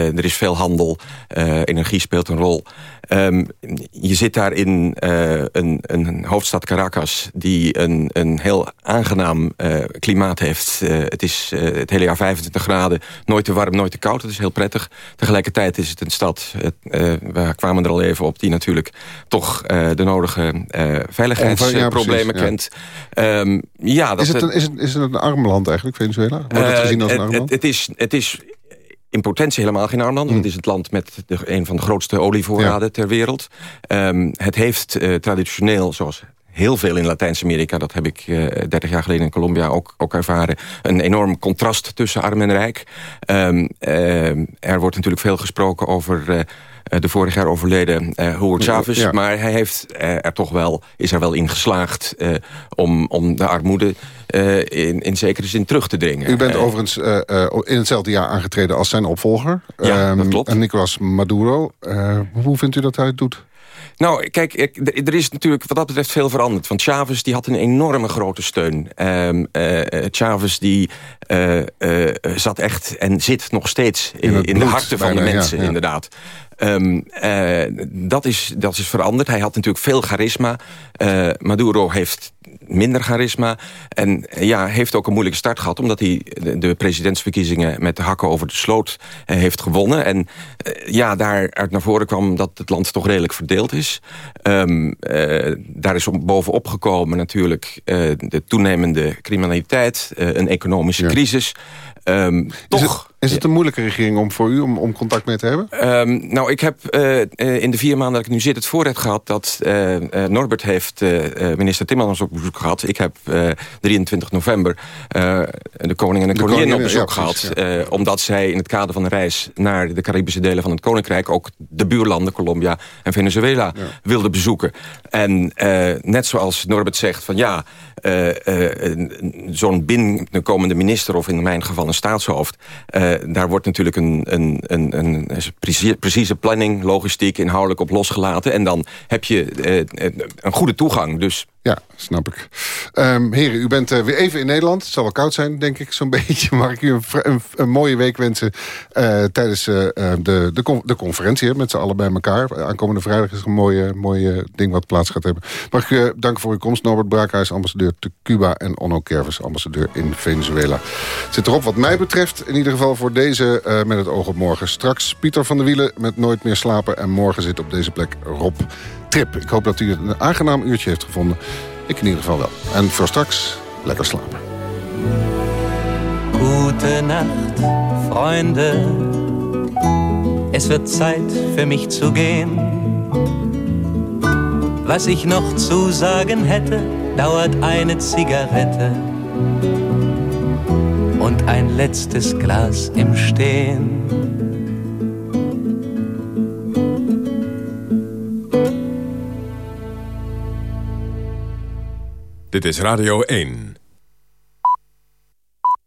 Uh, er is veel handel, uh, energie speelt een rol. Um, je zit daar in uh, een, een, hoofdstad Caracas... die een, een heel aangenaam klimaat heeft. Het is het hele jaar 25 graden. Nooit te warm, nooit te koud. Dat is heel prettig. Tegelijkertijd is het een stad... we kwamen er al even op... die natuurlijk toch de nodige veiligheidsproblemen ja, kent. Um, ja, dat, is, het een, is, het, is het een arm land eigenlijk, Venezuela? Wordt het gezien als een arm land? Het, het, is, het is in potentie helemaal geen arm land. Mm. Het is het land met de, een van de grootste olievoorraden ter wereld. Um, het heeft uh, traditioneel, zoals heel veel in Latijns-Amerika... dat heb ik uh, 30 jaar geleden in Colombia ook, ook ervaren... een enorm contrast tussen arm en rijk. Um, uh, er wordt natuurlijk veel gesproken over... Uh, de vorig jaar overleden uh, Hugo Chavez. Ja. Maar hij heeft uh, er toch wel, is er wel in geslaagd om, om de armoede in, in zekere zin terug te dringen. U bent overigens in hetzelfde jaar aangetreden als zijn opvolger. Ja, dat klopt. Nicolas Maduro. hoe vindt u dat hij het doet? Nou, kijk, er is natuurlijk wat dat betreft veel veranderd. Want Chavez die had een enorme grote steun. Um, uh, Chavez die uh, uh, zat echt en zit nog steeds in, in, in de harten van de mensen, ja, ja. inderdaad. Um, uh, dat, is, dat is veranderd. Hij had natuurlijk veel charisma. Uh, Maduro heeft minder charisma. En ja, heeft ook een moeilijke start gehad... omdat hij de presidentsverkiezingen met de hakken over de sloot uh, heeft gewonnen. En uh, ja, daaruit naar voren kwam dat het land toch redelijk verdeeld is. Um, uh, daar is bovenop gekomen natuurlijk de toenemende criminaliteit... een economische ja. crisis... Um, toch... Is het een moeilijke regering om voor u om, om contact mee te hebben? Um, nou, ik heb uh, in de vier maanden dat ik nu zit het voorrecht gehad... dat uh, uh, Norbert heeft minister Timmermans op gehad. Ik heb 23 november de koning en de, de koningin, op bezoek gehad. Ja. omdat zij in het kader van een reis naar de Caribische delen van het Koninkrijk... ook de buurlanden Colombia en Venezuela ja. wilden bezoeken. En net zoals Norbert zegt van ja... zo'n binnenkomende minister of in mijn geval een staatshoofd... Daar wordt natuurlijk een, een, een, een precieze, planning, logistiek, inhoudelijk op losgelaten. En dan heb je een goede toegang. Dus Ja, snap ik. Um, heren, u bent uh, weer even in Nederland. Het zal wel koud zijn, denk ik, zo'n beetje. Mag ik u een, een, mooie week wensen uh, tijdens uh, de, de, de conferentie... met z'n allen bij elkaar. Aankomende vrijdag is een mooie, mooie ding wat plaats gaat hebben. Mag ik u danken voor uw komst. Norbert Braakhuis, ambassadeur te Cuba... en Onno Kervers, ambassadeur in Venezuela. Zit erop wat mij betreft. In ieder geval voor deze Met het oog op morgen. Straks Pieter van der Wielen met Nooit meer slapen. En morgen zit op deze plek Rob Trip. Ik hoop dat u een aangenaam uurtje heeft gevonden. Ik in ieder geval wel. En voor straks, lekker slapen. Gute Nacht, Freunde. Es wird Zeit für mich zu gehen. Was ich noch zu sagen hätte, dauert eine Zigarette und ein letztes Glas im Stehen. Dit is Radio 1.